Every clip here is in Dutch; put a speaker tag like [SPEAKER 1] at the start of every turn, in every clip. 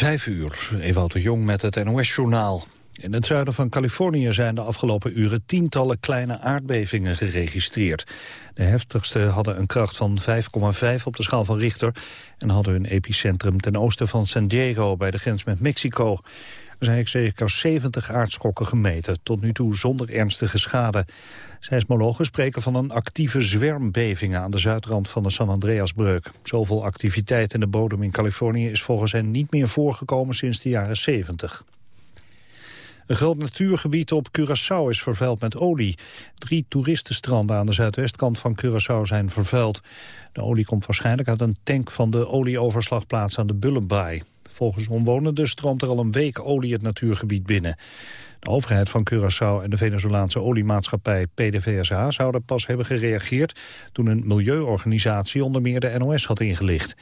[SPEAKER 1] Vijf uur, Ewout de Jong met het NOS-journaal. In het zuiden van Californië zijn de afgelopen uren tientallen kleine aardbevingen geregistreerd. De heftigste hadden een kracht van 5,5 op de schaal van Richter... en hadden hun epicentrum ten oosten van San Diego bij de grens met Mexico. Zijn zeker 70 aardschokken gemeten, tot nu toe zonder ernstige schade. Seismologen spreken van een actieve zwermbeving aan de zuidrand van de San Andreasbreuk. Zoveel activiteit in de bodem in Californië is volgens hen niet meer voorgekomen sinds de jaren 70. Een groot natuurgebied op Curaçao is vervuild met olie. Drie toeristenstranden aan de zuidwestkant van Curaçao zijn vervuild. De olie komt waarschijnlijk uit een tank van de olieoverslagplaats aan de Bullenbaai. Volgens omwonenden stroomt er al een week olie het natuurgebied binnen. De overheid van Curaçao en de Venezolaanse oliemaatschappij PDVSA zouden pas hebben gereageerd toen een milieuorganisatie onder meer de NOS had ingelicht.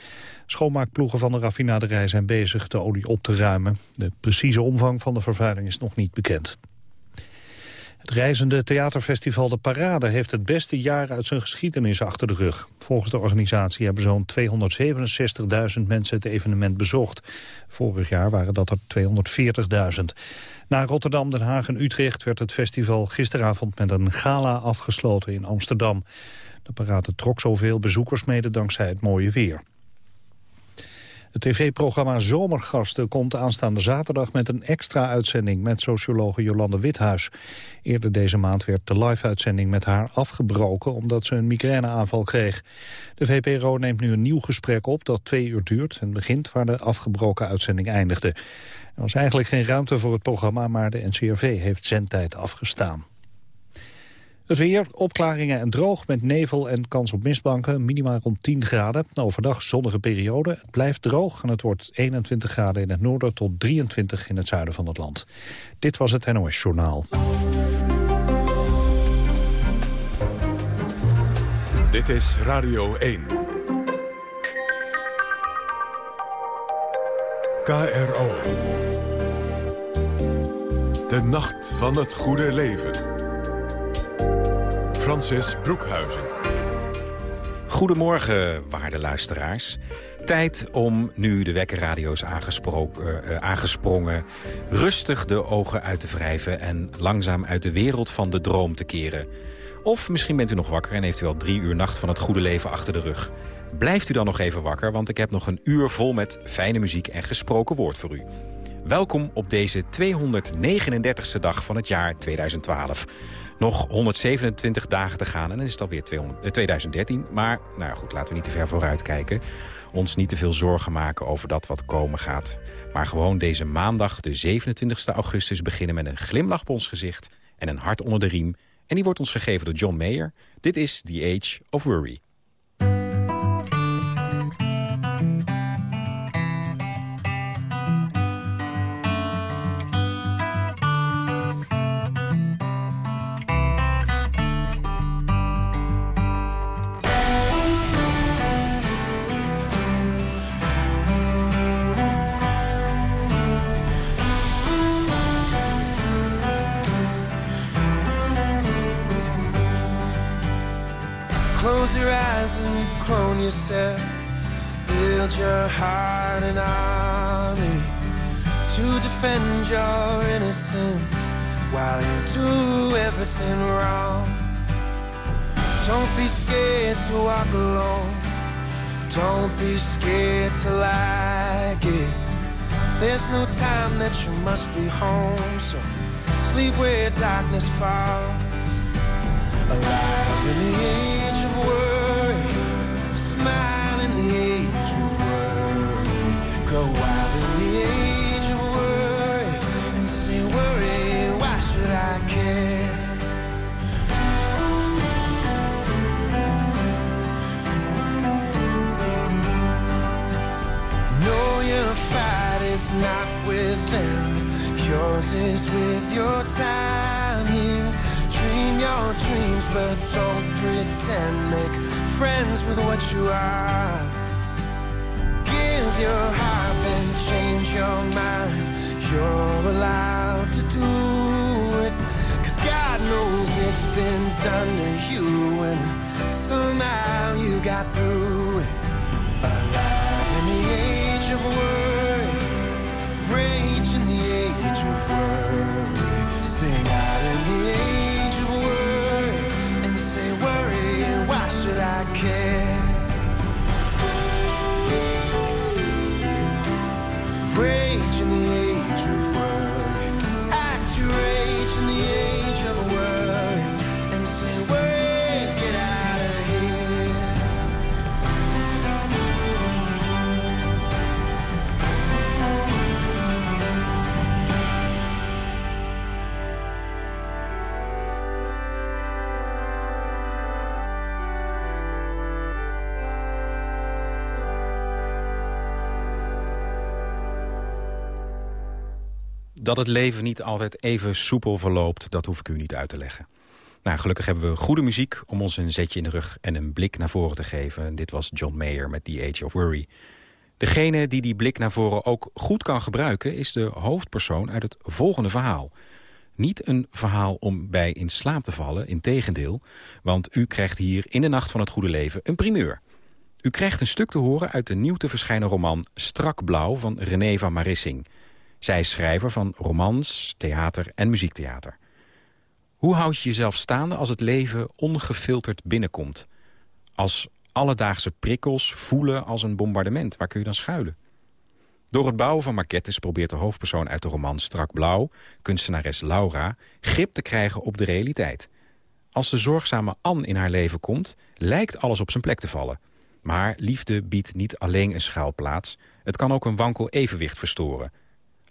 [SPEAKER 1] Schoonmaakploegen van de raffinaderij zijn bezig de olie op te ruimen. De precieze omvang van de vervuiling is nog niet bekend. Het reizende theaterfestival De Parade heeft het beste jaar uit zijn geschiedenis achter de rug. Volgens de organisatie hebben zo'n 267.000 mensen het evenement bezocht. Vorig jaar waren dat er 240.000. Na Rotterdam, Den Haag en Utrecht werd het festival gisteravond met een gala afgesloten in Amsterdam. De parade trok zoveel bezoekers mede dankzij het mooie weer. Het tv-programma Zomergasten komt aanstaande zaterdag met een extra uitzending met sociologe Jolande Withuis. Eerder deze maand werd de live-uitzending met haar afgebroken omdat ze een migraineaanval kreeg. De VPRO neemt nu een nieuw gesprek op dat twee uur duurt en begint waar de afgebroken uitzending eindigde. Er was eigenlijk geen ruimte voor het programma, maar de NCRV heeft zendtijd afgestaan. Het weer, opklaringen en droog met nevel en kans op mistbanken. Minimaal rond 10 graden. Overdag zonnige periode. Het blijft droog en het wordt 21 graden in het noorden... tot 23 in het zuiden van het land. Dit was het NOS Journaal.
[SPEAKER 2] Dit is Radio 1. KRO. De nacht van het goede leven. Francis Broekhuizen.
[SPEAKER 3] Goedemorgen, waarde luisteraars. Tijd om, nu de wekkerradio's uh, aangesprongen... rustig de ogen uit te wrijven... en langzaam uit de wereld van de droom te keren. Of misschien bent u nog wakker en heeft u al drie uur nacht van het goede leven achter de rug. Blijft u dan nog even wakker, want ik heb nog een uur vol met fijne muziek en gesproken woord voor u. Welkom op deze 239ste dag van het jaar 2012. Nog 127 dagen te gaan en dan is het alweer 200, 2013. Eh, maar nou goed, laten we niet te ver vooruit kijken. Ons niet te veel zorgen maken over dat wat komen gaat. Maar gewoon deze maandag, de 27 augustus, beginnen met een glimlach op ons gezicht... en een hart onder de riem. En die wordt ons gegeven door John Mayer. Dit is The Age of Worry.
[SPEAKER 4] Yourself, build your heart an army to defend your innocence while you do everything wrong. Don't be scared to walk alone. Don't be scared to like it. There's no time that you must be home, so sleep where darkness falls. Alive in the age Wild in the age of worry and say, worry, why should I care? Know your fight is not with them. Yours is with your time here. Dream your dreams, but don't pretend. Make friends with what you are. Give your heart, change your mind. You're allowed to do it. Cause God knows it's been done to you, and somehow you got through it. Alive in the age of worry, rage in the age of worry. Sing out in the age
[SPEAKER 3] Dat het leven niet altijd even soepel verloopt, dat hoef ik u niet uit te leggen. Nou, gelukkig hebben we goede muziek om ons een zetje in de rug en een blik naar voren te geven. Dit was John Mayer met The Age of Worry. Degene die die blik naar voren ook goed kan gebruiken... is de hoofdpersoon uit het volgende verhaal. Niet een verhaal om bij in slaap te vallen, integendeel. Want u krijgt hier in de Nacht van het Goede Leven een primeur. U krijgt een stuk te horen uit de nieuw te verschijnen roman Strak Blauw van René van Marissing. Zij is schrijver van romans, theater en muziektheater. Hoe houd je jezelf staande als het leven ongefilterd binnenkomt? Als alledaagse prikkels voelen als een bombardement, waar kun je dan schuilen? Door het bouwen van maquettes probeert de hoofdpersoon uit de roman Strak Blauw, kunstenares Laura, grip te krijgen op de realiteit. Als de zorgzame Anne in haar leven komt, lijkt alles op zijn plek te vallen. Maar liefde biedt niet alleen een schuilplaats, het kan ook een wankel evenwicht verstoren.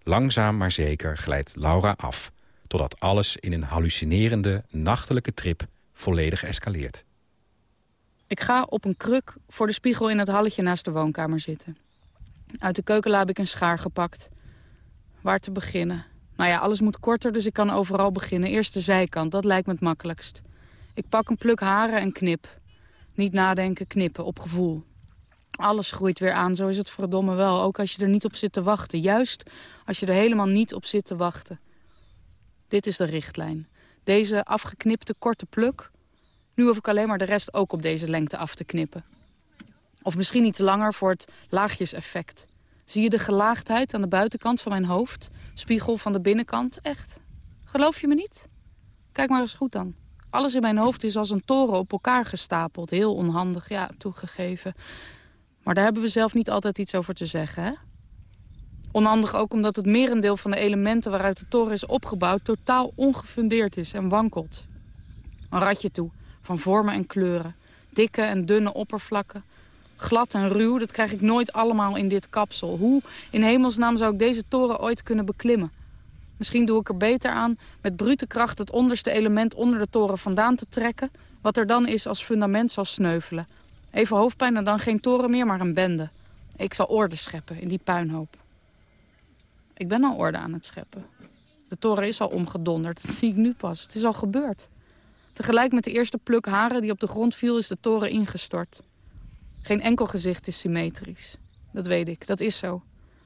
[SPEAKER 3] Langzaam maar zeker glijdt Laura af, totdat alles in een hallucinerende, nachtelijke trip volledig escaleert.
[SPEAKER 5] Ik ga op een kruk voor de spiegel in het halletje naast de woonkamer zitten. Uit de keukenla heb ik een schaar gepakt. Waar te beginnen? Nou ja, alles moet korter, dus ik kan overal beginnen. Eerst de zijkant, dat lijkt me het makkelijkst. Ik pak een pluk haren en knip. Niet nadenken, knippen, op gevoel. Alles groeit weer aan, zo is het verdomme wel. Ook als je er niet op zit te wachten. Juist als je er helemaal niet op zit te wachten. Dit is de richtlijn. Deze afgeknipte korte pluk. Nu hoef ik alleen maar de rest ook op deze lengte af te knippen. Of misschien iets langer voor het laagjeseffect. Zie je de gelaagdheid aan de buitenkant van mijn hoofd? Spiegel van de binnenkant? Echt? Geloof je me niet? Kijk maar eens goed dan. Alles in mijn hoofd is als een toren op elkaar gestapeld. Heel onhandig, ja, toegegeven. Maar daar hebben we zelf niet altijd iets over te zeggen, hè? Onhandig ook omdat het merendeel van de elementen waaruit de toren is opgebouwd... totaal ongefundeerd is en wankelt. Een ratje toe, van vormen en kleuren. Dikke en dunne oppervlakken. Glad en ruw, dat krijg ik nooit allemaal in dit kapsel. Hoe in hemelsnaam zou ik deze toren ooit kunnen beklimmen? Misschien doe ik er beter aan met brute kracht het onderste element onder de toren vandaan te trekken... wat er dan is als fundament zal sneuvelen. Even hoofdpijn en dan geen toren meer, maar een bende. Ik zal orde scheppen in die puinhoop. Ik ben al orde aan het scheppen. De toren is al omgedonderd, dat zie ik nu pas. Het is al gebeurd. Tegelijk met de eerste pluk haren die op de grond viel, is de toren ingestort. Geen enkel gezicht is symmetrisch. Dat weet ik, dat is zo.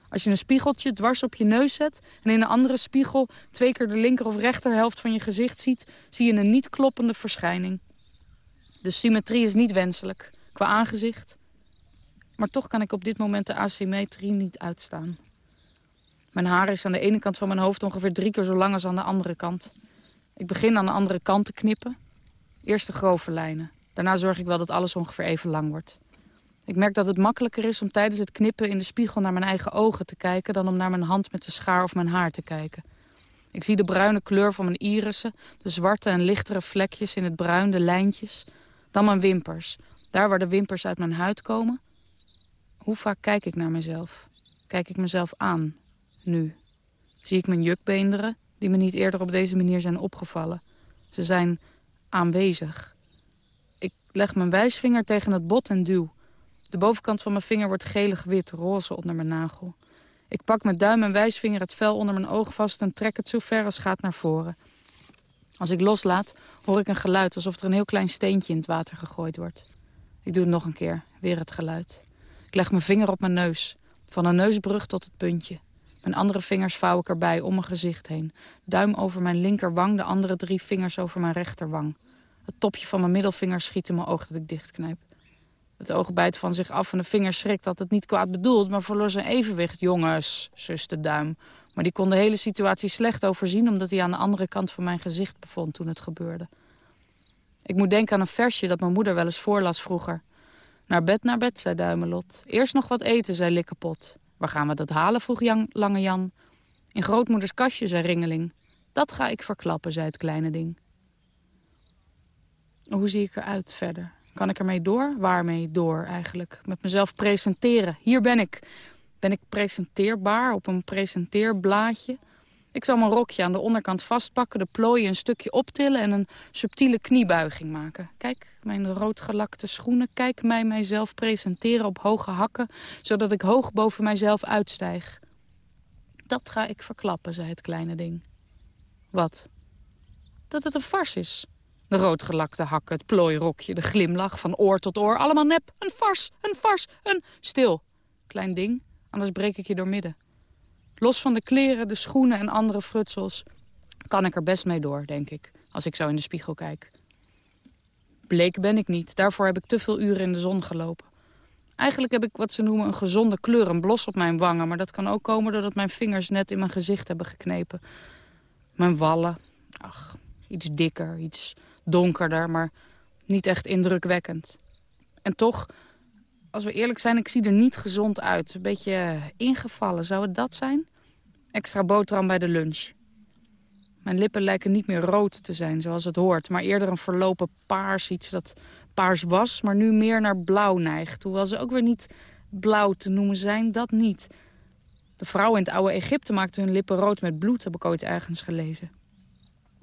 [SPEAKER 5] Als je een spiegeltje dwars op je neus zet... en in een andere spiegel twee keer de linker of rechterhelft van je gezicht ziet... zie je een niet kloppende verschijning. De symmetrie is niet wenselijk, qua aangezicht. Maar toch kan ik op dit moment de asymmetrie niet uitstaan. Mijn haar is aan de ene kant van mijn hoofd ongeveer drie keer zo lang als aan de andere kant. Ik begin aan de andere kant te knippen. Eerst de grove lijnen. Daarna zorg ik wel dat alles ongeveer even lang wordt. Ik merk dat het makkelijker is om tijdens het knippen in de spiegel naar mijn eigen ogen te kijken... dan om naar mijn hand met de schaar of mijn haar te kijken. Ik zie de bruine kleur van mijn irissen, de zwarte en lichtere vlekjes in het bruin, de lijntjes. Dan mijn wimpers, daar waar de wimpers uit mijn huid komen. Hoe vaak kijk ik naar mezelf? Kijk ik mezelf aan, nu? Zie ik mijn jukbeenderen, die me niet eerder op deze manier zijn opgevallen? Ze zijn aanwezig. Ik leg mijn wijsvinger tegen het bot en duw. De bovenkant van mijn vinger wordt gelig-wit, roze onder mijn nagel. Ik pak met duim en wijsvinger het vel onder mijn oog vast... en trek het zo ver als gaat naar voren. Als ik loslaat, hoor ik een geluid... alsof er een heel klein steentje in het water gegooid wordt. Ik doe het nog een keer, weer het geluid. Ik leg mijn vinger op mijn neus. Van een neusbrug tot het puntje. Mijn andere vingers vouw ik erbij om mijn gezicht heen. Duim over mijn linkerwang, de andere drie vingers over mijn rechterwang. Het topje van mijn middelvinger schiet in mijn oog dat ik dichtknijp. Het oog bijt van zich af en de vinger schrikt dat het niet kwaad bedoeld... maar verloor zijn evenwicht. Jongens, zus de duim. Maar die kon de hele situatie slecht overzien... omdat hij aan de andere kant van mijn gezicht bevond toen het gebeurde. Ik moet denken aan een versje dat mijn moeder wel eens voorlas vroeger. Naar bed, naar bed, zei Duimelot. Eerst nog wat eten, zei Likkepot. Waar gaan we dat halen, vroeg Jan, Lange Jan. In grootmoeders kastje, zei Ringeling. Dat ga ik verklappen, zei het kleine ding. Hoe zie ik eruit verder? Kan ik ermee door? Waarmee door eigenlijk? Met mezelf presenteren. Hier ben ik. Ben ik presenteerbaar op een presenteerblaadje? Ik zal mijn rokje aan de onderkant vastpakken, de plooien een stukje optillen en een subtiele kniebuiging maken. Kijk, mijn roodgelakte schoenen. Kijk mij mijzelf presenteren op hoge hakken, zodat ik hoog boven mijzelf uitstijg. Dat ga ik verklappen, zei het kleine ding. Wat? Dat het een fars is. De roodgelakte hakken, het plooirokje, de glimlach van oor tot oor. Allemaal nep. Een fars, een fars, een... Stil, klein ding, anders breek ik je door midden. Los van de kleren, de schoenen en andere frutsels... kan ik er best mee door, denk ik, als ik zo in de spiegel kijk. Bleek ben ik niet, daarvoor heb ik te veel uren in de zon gelopen. Eigenlijk heb ik wat ze noemen een gezonde kleur, een blos op mijn wangen... maar dat kan ook komen doordat mijn vingers net in mijn gezicht hebben geknepen. Mijn wallen, ach, iets dikker, iets donkerder, maar niet echt indrukwekkend. En toch, als we eerlijk zijn, ik zie er niet gezond uit. Een beetje ingevallen, zou het dat zijn? Extra boterham bij de lunch. Mijn lippen lijken niet meer rood te zijn, zoals het hoort... maar eerder een verlopen paars, iets dat paars was... maar nu meer naar blauw neigt. Hoewel ze ook weer niet blauw te noemen zijn, dat niet. De vrouwen in het oude Egypte maakten hun lippen rood met bloed... heb ik ooit ergens gelezen.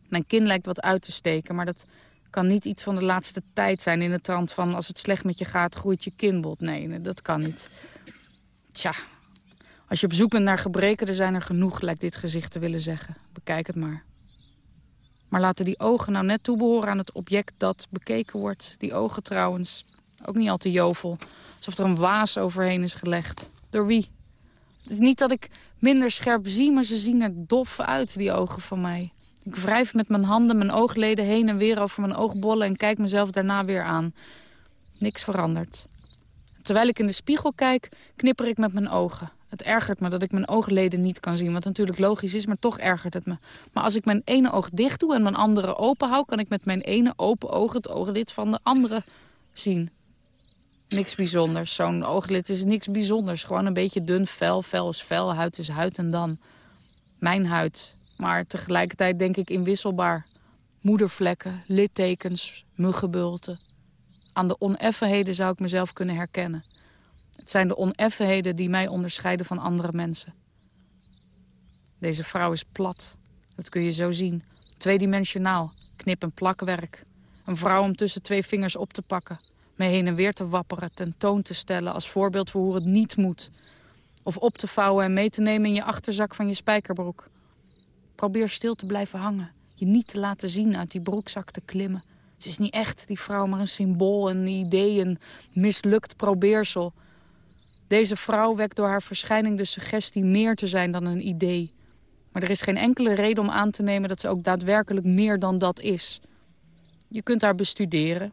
[SPEAKER 5] Mijn kin lijkt wat uit te steken, maar dat kan niet iets van de laatste tijd zijn... in de trant van als het slecht met je gaat, groeit je kinbot. Nee, dat kan niet. Tja, als je op zoek bent naar gebreken, er zijn er genoeg, lijkt dit gezicht te willen zeggen. Bekijk het maar. Maar laten die ogen nou net toebehoren aan het object dat bekeken wordt. Die ogen trouwens, ook niet al te jovel. Alsof er een waas overheen is gelegd. Door wie? Het is niet dat ik minder scherp zie, maar ze zien er dof uit, die ogen van mij. Ik wrijf met mijn handen mijn oogleden heen en weer over mijn oogbollen... en kijk mezelf daarna weer aan. Niks verandert. Terwijl ik in de spiegel kijk, knipper ik met mijn ogen. Het ergert me dat ik mijn oogleden niet kan zien, wat natuurlijk logisch is, maar toch ergert het me. Maar als ik mijn ene oog dicht doe en mijn andere open hou, kan ik met mijn ene open oog het ooglid van de andere zien. Niks bijzonders. Zo'n ooglid is niks bijzonders. Gewoon een beetje dun vel. Vel is vel, huid is huid en dan. Mijn huid. Maar tegelijkertijd denk ik inwisselbaar. Moedervlekken, littekens, muggenbulten. Aan de oneffenheden zou ik mezelf kunnen herkennen. Het zijn de oneffenheden die mij onderscheiden van andere mensen. Deze vrouw is plat. Dat kun je zo zien. Tweedimensionaal. Knip- en plakwerk. Een vrouw om tussen twee vingers op te pakken. Mee heen en weer te wapperen, tentoon te stellen... als voorbeeld voor hoe het niet moet. Of op te vouwen en mee te nemen in je achterzak van je spijkerbroek. Probeer stil te blijven hangen. Je niet te laten zien uit die broekzak te klimmen. Ze is niet echt, die vrouw, maar een symbool, een idee, een mislukt probeersel... Deze vrouw wekt door haar verschijning de suggestie meer te zijn dan een idee. Maar er is geen enkele reden om aan te nemen dat ze ook daadwerkelijk meer dan dat is. Je kunt haar bestuderen.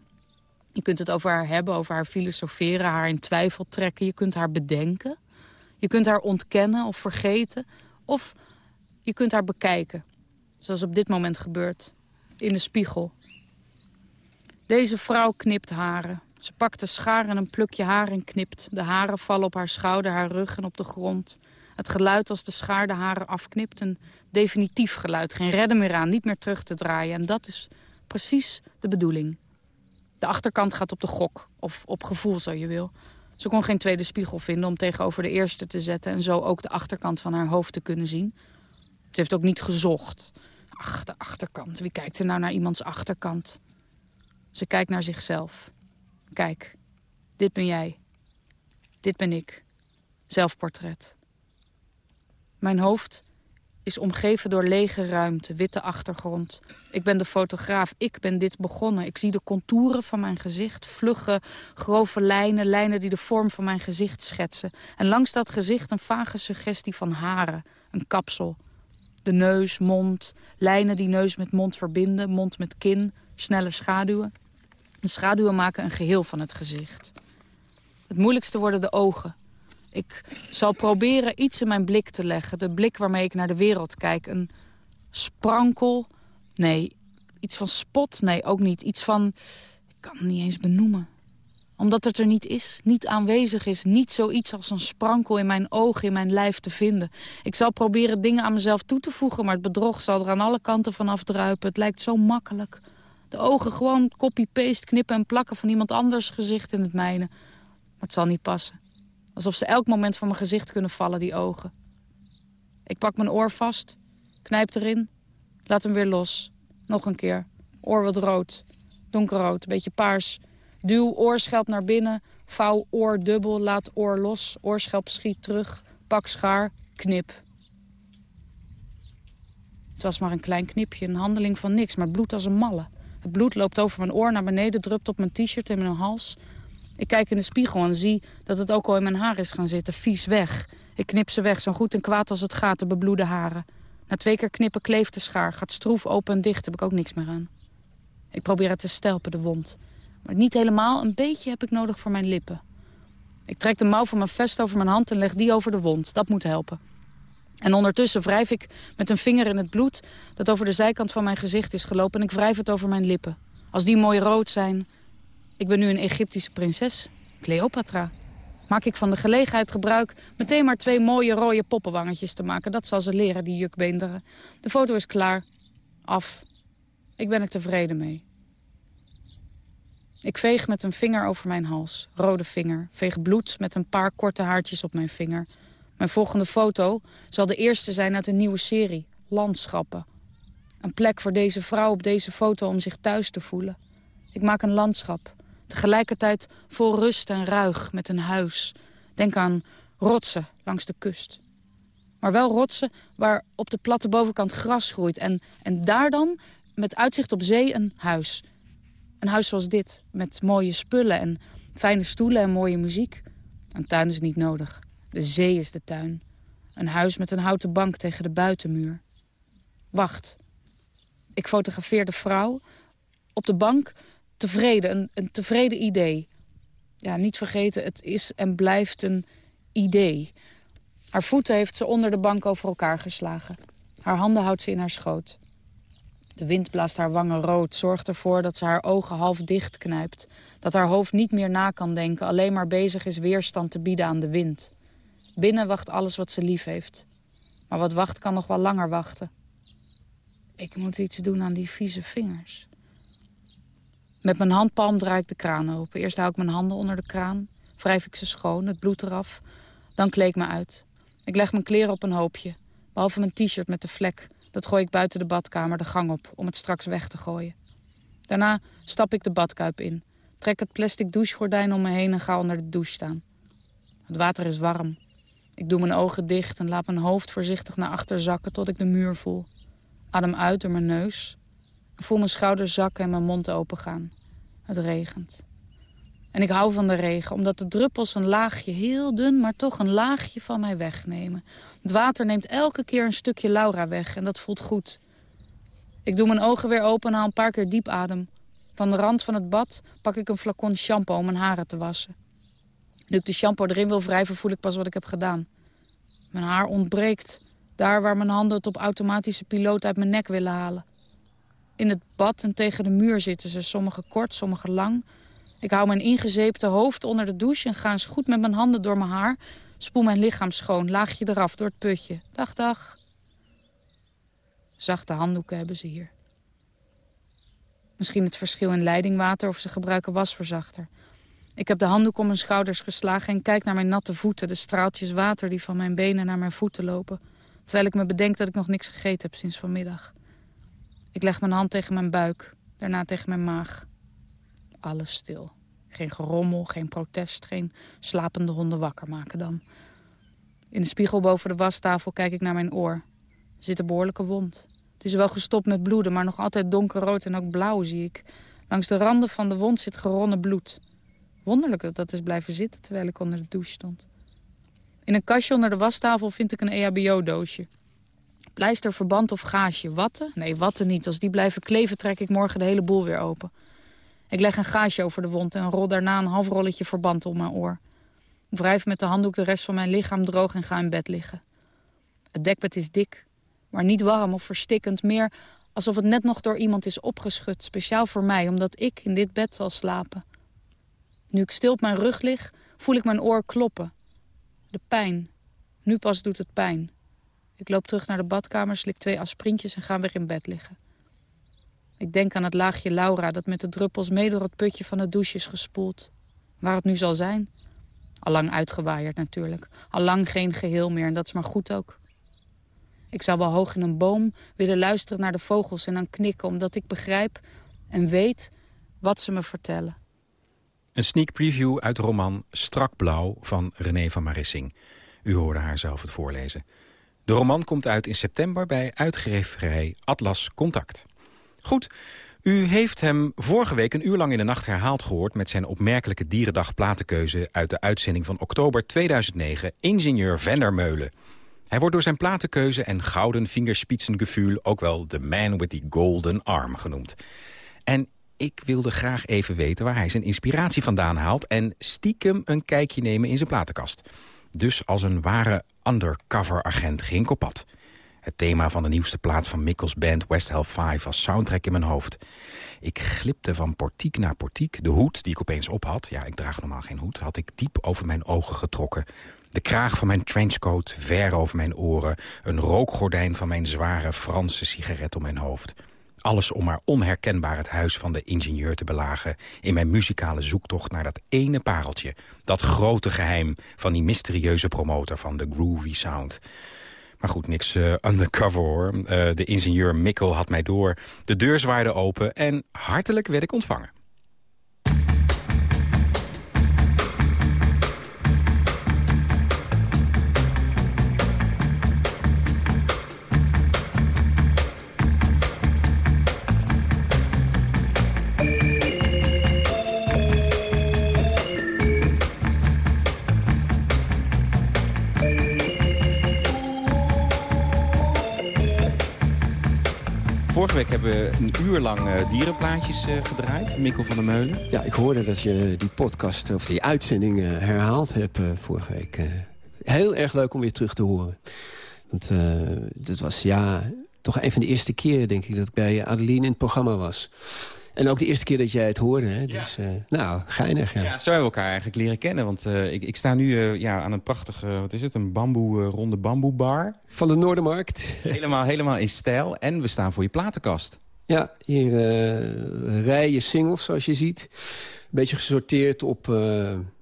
[SPEAKER 5] Je kunt het over haar hebben, over haar filosoferen, haar in twijfel trekken. Je kunt haar bedenken. Je kunt haar ontkennen of vergeten. Of je kunt haar bekijken. Zoals op dit moment gebeurt. In de spiegel. Deze vrouw knipt haren. Ze pakt de schaar en een plukje haar en knipt. De haren vallen op haar schouder, haar rug en op de grond. Het geluid als de schaar de haren afknipt. Een definitief geluid. Geen redden meer aan, niet meer terug te draaien. En dat is precies de bedoeling. De achterkant gaat op de gok. Of op gevoel, zo je wil. Ze kon geen tweede spiegel vinden om tegenover de eerste te zetten... en zo ook de achterkant van haar hoofd te kunnen zien. Ze heeft ook niet gezocht. Ach, de achterkant. Wie kijkt er nou naar iemands achterkant? Ze kijkt naar zichzelf. Kijk, dit ben jij. Dit ben ik. Zelfportret. Mijn hoofd is omgeven door lege ruimte, witte achtergrond. Ik ben de fotograaf, ik ben dit begonnen. Ik zie de contouren van mijn gezicht, vlugge, grove lijnen... lijnen die de vorm van mijn gezicht schetsen. En langs dat gezicht een vage suggestie van haren, een kapsel. De neus, mond, lijnen die neus met mond verbinden, mond met kin, snelle schaduwen. De schaduwen maken een geheel van het gezicht. Het moeilijkste worden de ogen. Ik zal proberen iets in mijn blik te leggen. De blik waarmee ik naar de wereld kijk. Een sprankel. Nee, iets van spot. Nee, ook niet. Iets van... Ik kan het niet eens benoemen. Omdat het er niet is. Niet aanwezig is. Niet zoiets als een sprankel in mijn ogen, in mijn lijf te vinden. Ik zal proberen dingen aan mezelf toe te voegen. Maar het bedrog zal er aan alle kanten vanaf druipen. Het lijkt zo makkelijk. De ogen gewoon copy-paste knippen en plakken van iemand anders gezicht in het mijne. Maar het zal niet passen. Alsof ze elk moment van mijn gezicht kunnen vallen, die ogen. Ik pak mijn oor vast, knijp erin, laat hem weer los. Nog een keer. Oor wat rood, donkerrood, een beetje paars. Duw oorschelp naar binnen, vouw oor dubbel, laat oor los. Oorschelp schiet terug, pak schaar, knip. Het was maar een klein knipje, een handeling van niks, maar bloed als een malle. Het bloed loopt over mijn oor naar beneden, drupt op mijn t-shirt en mijn hals. Ik kijk in de spiegel en zie dat het ook al in mijn haar is gaan zitten. Vies weg. Ik knip ze weg, zo goed en kwaad als het gaat, de bebloede haren. Na twee keer knippen kleeft de schaar. Gaat stroef open en dicht, heb ik ook niks meer aan. Ik probeer het te stelpen, de wond. Maar niet helemaal, een beetje heb ik nodig voor mijn lippen. Ik trek de mouw van mijn vest over mijn hand en leg die over de wond. Dat moet helpen. En ondertussen wrijf ik met een vinger in het bloed... dat over de zijkant van mijn gezicht is gelopen... en ik wrijf het over mijn lippen. Als die mooi rood zijn, ik ben nu een Egyptische prinses, Cleopatra. Maak ik van de gelegenheid gebruik meteen maar twee mooie rode poppenwangetjes te maken. Dat zal ze leren, die jukbeenderen. De foto is klaar. Af. Ik ben er tevreden mee. Ik veeg met een vinger over mijn hals. Rode vinger. Veeg bloed met een paar korte haartjes op mijn vinger. Mijn volgende foto zal de eerste zijn uit een nieuwe serie. Landschappen. Een plek voor deze vrouw op deze foto om zich thuis te voelen. Ik maak een landschap. Tegelijkertijd vol rust en ruig met een huis. Denk aan rotsen langs de kust. Maar wel rotsen waar op de platte bovenkant gras groeit. En, en daar dan, met uitzicht op zee, een huis. Een huis zoals dit, met mooie spullen en fijne stoelen en mooie muziek. Een tuin is niet nodig. De zee is de tuin. Een huis met een houten bank tegen de buitenmuur. Wacht. Ik fotografeer de vrouw. Op de bank tevreden, een, een tevreden idee. Ja, niet vergeten, het is en blijft een idee. Haar voeten heeft ze onder de bank over elkaar geslagen. Haar handen houdt ze in haar schoot. De wind blaast haar wangen rood, zorgt ervoor dat ze haar ogen half dicht knijpt. Dat haar hoofd niet meer na kan denken, alleen maar bezig is weerstand te bieden aan de wind. Binnen wacht alles wat ze lief heeft. Maar wat wacht kan nog wel langer wachten. Ik moet iets doen aan die vieze vingers. Met mijn handpalm draai ik de kraan open. Eerst hou ik mijn handen onder de kraan. Wrijf ik ze schoon, het bloed eraf. Dan kleed ik me uit. Ik leg mijn kleren op een hoopje. Behalve mijn t-shirt met de vlek. Dat gooi ik buiten de badkamer de gang op, om het straks weg te gooien. Daarna stap ik de badkuip in. Trek het plastic douchegordijn om me heen en ga onder de douche staan. Het water is warm. Ik doe mijn ogen dicht en laat mijn hoofd voorzichtig naar achter zakken tot ik de muur voel. Adem uit door mijn neus. Voel mijn schouders zakken en mijn mond opengaan. Het regent. En ik hou van de regen, omdat de druppels een laagje, heel dun, maar toch een laagje van mij wegnemen. Het water neemt elke keer een stukje Laura weg en dat voelt goed. Ik doe mijn ogen weer open en haal een paar keer diep adem. Van de rand van het bad pak ik een flacon shampoo om mijn haren te wassen. Nu ik de shampoo erin wil wrijven, voel ik pas wat ik heb gedaan. Mijn haar ontbreekt, daar waar mijn handen het op automatische piloot uit mijn nek willen halen. In het bad en tegen de muur zitten ze, sommige kort, sommige lang. Ik hou mijn ingezeepte hoofd onder de douche en ga eens goed met mijn handen door mijn haar. Spoel mijn lichaam schoon, laagje eraf door het putje. Dag, dag. Zachte handdoeken hebben ze hier. Misschien het verschil in leidingwater of ze gebruiken wasverzachter. Ik heb de handdoek om mijn schouders geslagen en kijk naar mijn natte voeten... de straaltjes water die van mijn benen naar mijn voeten lopen... terwijl ik me bedenk dat ik nog niks gegeten heb sinds vanmiddag. Ik leg mijn hand tegen mijn buik, daarna tegen mijn maag. Alles stil. Geen gerommel, geen protest, geen slapende honden wakker maken dan. In de spiegel boven de wastafel kijk ik naar mijn oor. Er zit een behoorlijke wond. Het is wel gestopt met bloeden, maar nog altijd donkerrood en ook blauw zie ik. Langs de randen van de wond zit geronnen bloed. Wonderlijk dat dat is blijven zitten terwijl ik onder de douche stond. In een kastje onder de wastafel vind ik een EHBO-doosje. Pleister, verband of gaasje. Watten? Nee, watten niet. Als die blijven kleven trek ik morgen de hele boel weer open. Ik leg een gaasje over de wond en rol daarna een half rolletje verband om mijn oor. Wrijf met de handdoek de rest van mijn lichaam droog en ga in bed liggen. Het dekbed is dik, maar niet warm of verstikkend. Meer alsof het net nog door iemand is opgeschud, speciaal voor mij, omdat ik in dit bed zal slapen. Nu ik stil op mijn rug lig, voel ik mijn oor kloppen. De pijn. Nu pas doet het pijn. Ik loop terug naar de badkamer, slik twee aspirintjes en ga weer in bed liggen. Ik denk aan het laagje Laura dat met de druppels mee door het putje van de douche is gespoeld. Waar het nu zal zijn? Allang uitgewaaierd natuurlijk. Allang geen geheel meer en dat is maar goed ook. Ik zou wel hoog in een boom willen luisteren naar de vogels en dan knikken... omdat ik begrijp en weet wat ze me vertellen.
[SPEAKER 3] Een sneak preview uit de roman Strak Blauw van René van Marissing. U hoorde haar zelf het voorlezen. De roman komt uit in september bij uitgeverij Atlas Contact. Goed, u heeft hem vorige week een uur lang in de nacht herhaald gehoord... met zijn opmerkelijke dierendag platenkeuze uit de uitzending van oktober 2009... Ingenieur Vendermeulen. Hij wordt door zijn platenkeuze en gouden vingerspitsengevoel... ook wel de man with the golden arm genoemd. En ik wilde graag even weten waar hij zijn inspiratie vandaan haalt... en stiekem een kijkje nemen in zijn platenkast. Dus als een ware undercover-agent ging op pad. Het thema van de nieuwste plaat van Mikkels band West Hell 5 als soundtrack in mijn hoofd. Ik glipte van portiek naar portiek. De hoed die ik opeens op had, ja, ik draag normaal geen hoed... had ik diep over mijn ogen getrokken. De kraag van mijn trenchcoat ver over mijn oren. Een rookgordijn van mijn zware Franse sigaret om mijn hoofd. Alles om maar onherkenbaar het huis van de ingenieur te belagen... in mijn muzikale zoektocht naar dat ene pareltje. Dat grote geheim van die mysterieuze promotor van de groovy sound. Maar goed, niks uh, undercover hoor. Uh, de ingenieur Mikkel had mij door. De deur zwaaide open en hartelijk werd ik ontvangen. Vorige week hebben we een uur lang uh, dierenplaatjes uh, gedraaid. Mikkel van der Meulen.
[SPEAKER 6] Ja, ik hoorde dat je die podcast, of die uitzending uh, herhaald hebt vorige week. heel erg leuk om weer terug te horen. Want dat was ja, toch een van de eerste keren, denk ik, dat ik bij Adeline in het programma was. En ook de eerste keer dat jij het hoorde. Hè? Dus, uh, nou, geinig. Ja.
[SPEAKER 3] ja, zo hebben we elkaar eigenlijk leren kennen. Want uh, ik, ik, sta nu uh, ja, aan een prachtige, wat is het, een bamboe, ronde bamboebar.
[SPEAKER 6] Van de Noordermarkt.
[SPEAKER 3] Helemaal, helemaal in stijl. En we staan voor je platenkast.
[SPEAKER 6] Ja, hier rijen singles, zoals je ziet. Een beetje gesorteerd op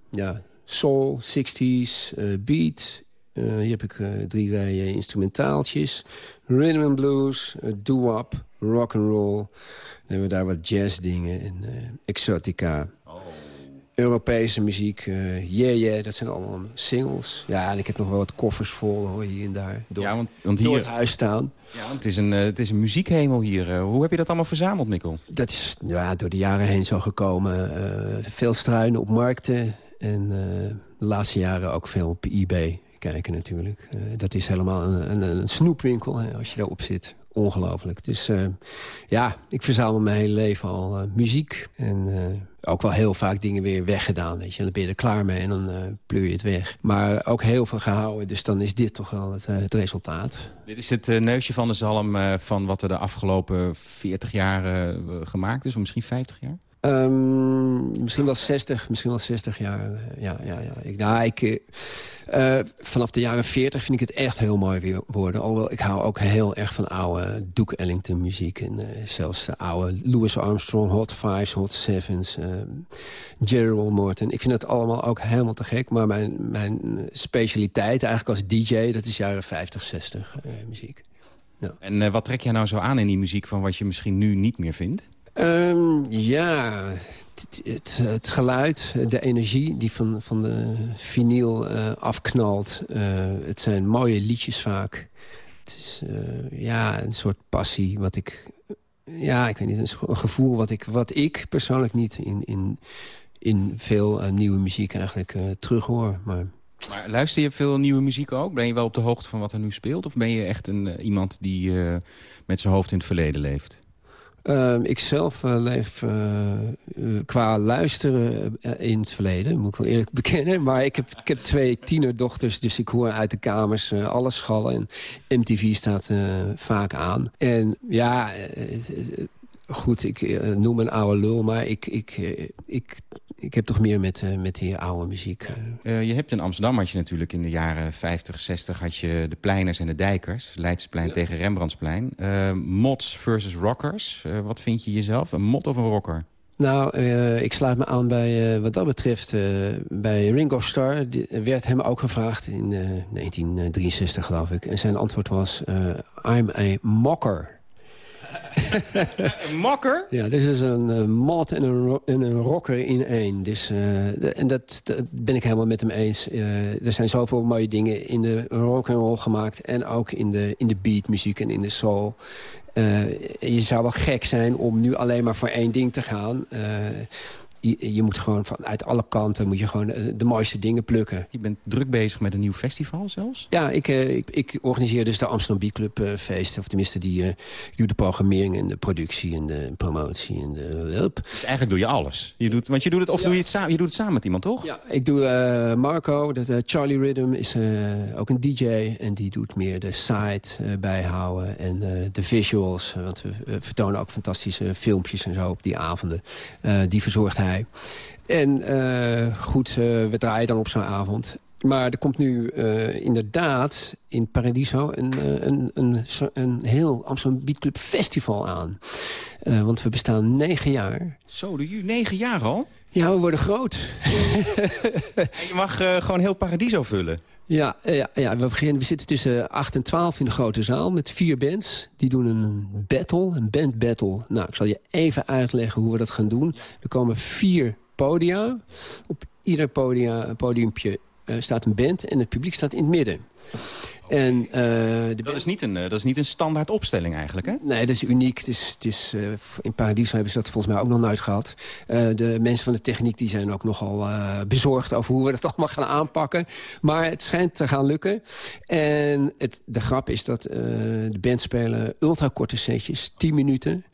[SPEAKER 6] ja, soul, 60s, beat. hier heb ik drie rijen instrumentaaltjes. Rhythm and blues, doo-wop, rock and roll hebben we daar wat jazzdingen en uh, exotica. Oh. Europese muziek, uh, yeah, yeah, dat zijn allemaal singles. Ja, en ik heb nog wel wat koffers vol hoor, hier en daar. Door, ja, want, want hier, door het huis staan.
[SPEAKER 3] Ja, want het is een, uh, het is een muziekhemel hier. hoe heb je dat allemaal verzameld, Mikkel?
[SPEAKER 6] Dat is ja, door de jaren heen zo gekomen. veel struinen op markten. En de laatste jaren ook veel op eBay kijken natuurlijk. dat is helemaal een, een, een snoepwinkel hè, als je daarop zit ongelooflijk. Dus uh, ja, ik verzamel mijn hele leven al uh, muziek. En uh, ook wel heel vaak dingen weer weggedaan. Weet je. Dan ben je er klaar mee en dan pleur je het weg. Maar ook heel veel gehouden. Dus dan is dit toch wel het, het resultaat.
[SPEAKER 3] Dit is het neusje van de zalm van wat er de afgelopen 40 jaar gemaakt is. Of misschien 50 jaar?
[SPEAKER 6] Um, misschien wel 60, misschien wel 60 jaar. Ja, ja, ja. Ik, nou, ik, uh, vanaf de jaren 40 vind ik het echt heel mooi weer worden. Alhoewel, ik hou ook heel erg van oude Duke Ellington muziek. En uh, zelfs de oude Louis Armstrong, Hot Fives, Hot Sevens, uh, Gerald Morton. Ik vind het allemaal ook helemaal te gek. Maar mijn, mijn specialiteit eigenlijk als DJ, dat is jaren 50, 60 muziek.
[SPEAKER 3] En wat trek jij nou zo aan in die muziek van wat je misschien nu niet meer vindt?
[SPEAKER 6] Um, ja, het, geluid, de energie die van, van de vinyl uh, afknalt. Uh, het zijn mooie liedjes vaak. Het is uh, ja, een soort passie wat ik... Ja, ik weet niet, een gevoel wat ik, wat ik persoonlijk niet in, in, in veel nieuwe muziek eigenlijk terughoor. Maar...
[SPEAKER 3] maar luister je veel nieuwe muziek ook? Ben je wel op de hoogte van wat er nu speelt? Of ben je echt een, iemand die met zijn hoofd in het verleden leeft?
[SPEAKER 6] Uh, ik zelf uh, leef uh, qua luisteren in het verleden, moet ik wel eerlijk bekennen. Maar ik heb, ik heb twee tienerdochters, dus ik hoor uit de kamers alles schallen. En MTV staat vaak aan. En ja, goed, ik noem een oude lul, maar ik, ik, ik ik heb toch meer met, uh, met die oude muziek.
[SPEAKER 3] Uh, je hebt in Amsterdam had je natuurlijk in de jaren 50, 60... had je de pleiners en de dijkers. Leidsplein ja. tegen Rembrandtsplein. Mods versus rockers. wat vind je jezelf? Een mod of een rocker?
[SPEAKER 6] Nou, ik sluit me aan bij, wat dat betreft, bij Ringo Starr. Die, werd hem ook gevraagd in 1963, geloof ik. En zijn antwoord was, I'm a mocker.
[SPEAKER 3] een makker?
[SPEAKER 6] Ja, dit is een uh, mod en een, en een rocker in één. Dus, uh, en dat, ben ik helemaal met hem eens. Uh, er zijn zoveel mooie dingen in de rock and roll gemaakt... en ook in de, in de beatmuziek en in de soul. je zou wel gek zijn om nu alleen maar voor één ding te gaan je, je, moet gewoon vanuit alle kanten moet je gewoon eh, de mooiste dingen plukken.
[SPEAKER 3] Je bent druk bezig met een nieuw festival zelfs?
[SPEAKER 6] Ja, ik, uh, ik, ik, organiseer dus de Amsterdam Beat Club uh, feesten. Of tenminste, die, ik doe de programmering en de productie en de promotie. En de, hulp.
[SPEAKER 3] Dus eigenlijk doe je alles? Je doet, want je doet het, of doe je, het samen, je doet het samen met iemand, toch?
[SPEAKER 6] Ja, ik doe Marco, dat, Charlie Rhythm is ook een DJ. En die doet meer de site bijhouden en de visuals. Want we vertonen ook fantastische filmpjes en zo op die avonden. die verzorgt hij en uh, goed, uh, we draaien dan op zo'n avond. Maar er komt nu uh, inderdaad in Paradiso een, een, een, een heel Amsterdam Beat Club Festival aan. want we bestaan negen jaar.
[SPEAKER 3] Zo, negen jaar al?
[SPEAKER 6] Ja, we worden groot.
[SPEAKER 3] en je mag gewoon heel Paradiso vullen.
[SPEAKER 6] Ja, ja, ja we, beginnen, we zitten tussen 8 en 12 in de grote zaal met vier bands. Die doen een battle, een band battle. Nou, ik zal je even uitleggen hoe we dat gaan doen. Er komen vier podia. Op ieder podia, podiumpje uh, staat een band en het publiek staat in het midden. En, uh,
[SPEAKER 3] de dat, is niet een, uh, dat is niet een standaard opstelling eigenlijk, hè?
[SPEAKER 6] Nee, dat is uniek. Het is, het is, uh, in Paradiso hebben ze dat volgens mij ook nog nooit gehad. de mensen van de techniek die zijn ook nogal bezorgd over hoe we dat allemaal gaan aanpakken. Maar het schijnt te gaan lukken. En het, de grap is dat de band spelen ultrakorte setjes, 10 minuten.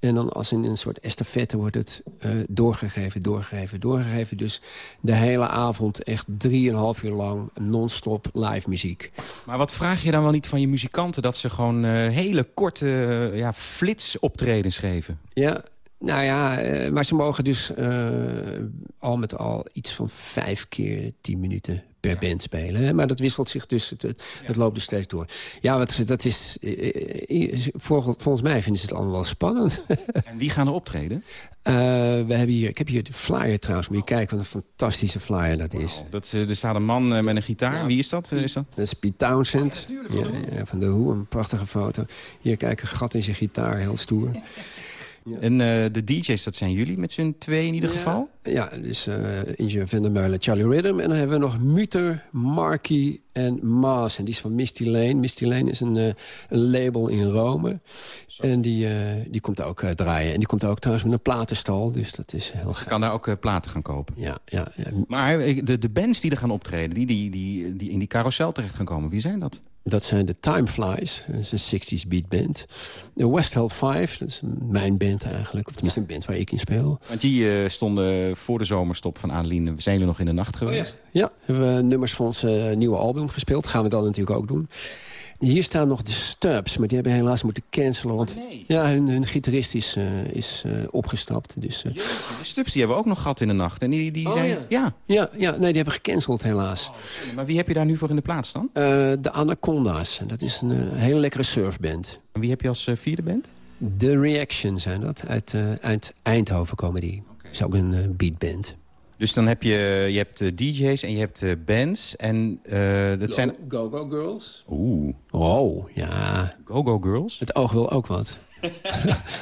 [SPEAKER 6] En dan als in een soort estafette wordt het uh, doorgegeven, doorgegeven, doorgegeven. Dus de hele avond echt drieënhalf uur lang non-stop live muziek.
[SPEAKER 3] Maar wat vraag je dan wel niet van je muzikanten... dat ze gewoon uh, hele korte uh, ja, flitsoptredens geven?
[SPEAKER 6] Ja, nou ja, uh, maar ze mogen dus al met al iets van vijf keer tien minuten per band spelen. Hè? Maar dat wisselt zich dus, het, het, loopt dus steeds door. Ja, wat, dat is, eh, eh, volgens mij vinden ze het allemaal wel spannend.
[SPEAKER 3] En wie gaan er optreden?
[SPEAKER 6] Uh, we hebben hier, ik heb hier de flyer trouwens. Moet je kijken wat een fantastische flyer dat is.
[SPEAKER 3] dat, er staat een man met een gitaar. Wie is dat? is dat?
[SPEAKER 6] dat is Pete Townsend. ja, ja, van de Hoe, een prachtige foto. Hier, kijk, een gat in zijn gitaar, heel stoer.
[SPEAKER 3] En uh, de DJ's, dat zijn jullie met z'n twee in ieder geval?
[SPEAKER 6] Ja, dus uh, Inge van der Meulen, Charlie Rhythm. En dan hebben we nog Muter, Marky en Maas. En die is van Misty Lane. Misty Lane is een, uh, een label in Rome. En die, die komt ook draaien. En die komt ook trouwens met een platenstal. Dus dat is heel gaaf. Je
[SPEAKER 3] kan daar ook platen gaan kopen.
[SPEAKER 6] Ja, ja, ja.
[SPEAKER 3] Maar de, de bands die er gaan optreden, die, die, die, die in die carousel terecht gaan komen, wie zijn dat?
[SPEAKER 6] Dat zijn de Time Flies. Dat is een 60s beat band. De West Hill 5, dat is mijn band eigenlijk. Of tenminste een band waar ik in speel.
[SPEAKER 3] Want die uh, stonden voor de zomerstop van Adeline. Zijn jullie nog in de nacht geweest?
[SPEAKER 6] Oh ja. ja, hebben we nummers van ons uh, nieuwe album gespeeld. Gaan we dat natuurlijk ook doen. Hier staan nog de Stubbs, maar die hebben helaas moeten cancelen. Want oh, ja, hun, hun gitarist is, uh, is uh, opgestapt. Dus, uh...
[SPEAKER 3] de Stubbs die hebben we ook nog gehad in de nacht. En die, die
[SPEAKER 6] oh,
[SPEAKER 3] zijn...
[SPEAKER 6] Ja. Ja. ja. ja, nee, die hebben gecanceld helaas.
[SPEAKER 3] Oh, maar wie heb je daar nu voor in de plaats dan?
[SPEAKER 6] de Anaconda's. Dat is een hele lekkere surfband.
[SPEAKER 3] En wie heb je als vierde band?
[SPEAKER 6] The Reaction zijn dat. Uit, uit Eindhoven komen die. Okay. is ook een beatband.
[SPEAKER 3] Dus dan heb je, je hebt uh, DJ's en je hebt uh, bands. En uh, dat Go, zijn...
[SPEAKER 6] Go-Go Girls.
[SPEAKER 3] Oeh.
[SPEAKER 6] Oh, ja.
[SPEAKER 3] Go-Go Girls?
[SPEAKER 6] Het oog wil ook wat.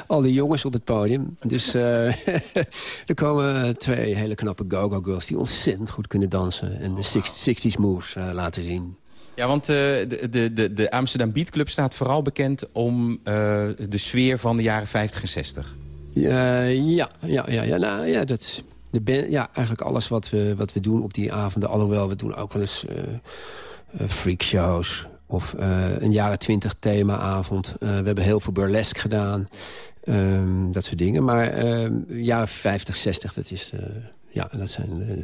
[SPEAKER 6] Al die jongens op het podium. Dus er komen twee hele knappe Go-Go Girls... die ontzettend goed kunnen dansen. En de 60s moves laten zien.
[SPEAKER 3] Ja, want de, de, de, de Amsterdam Beat Club staat vooral bekend om de sfeer van de jaren 50 en 60.
[SPEAKER 6] ja, ja, ja, ja, nou, ja dat de ja, eigenlijk alles wat we, wat we doen op die avonden. Alhoewel, we doen ook wel eens uh, uh, freakshows. Of uh, een jaren twintig themaavond. we hebben heel veel burlesque gedaan. Ehm, dat soort dingen. Maar ehm, ja, 50, 60, dat, is, eh, ja, dat zijn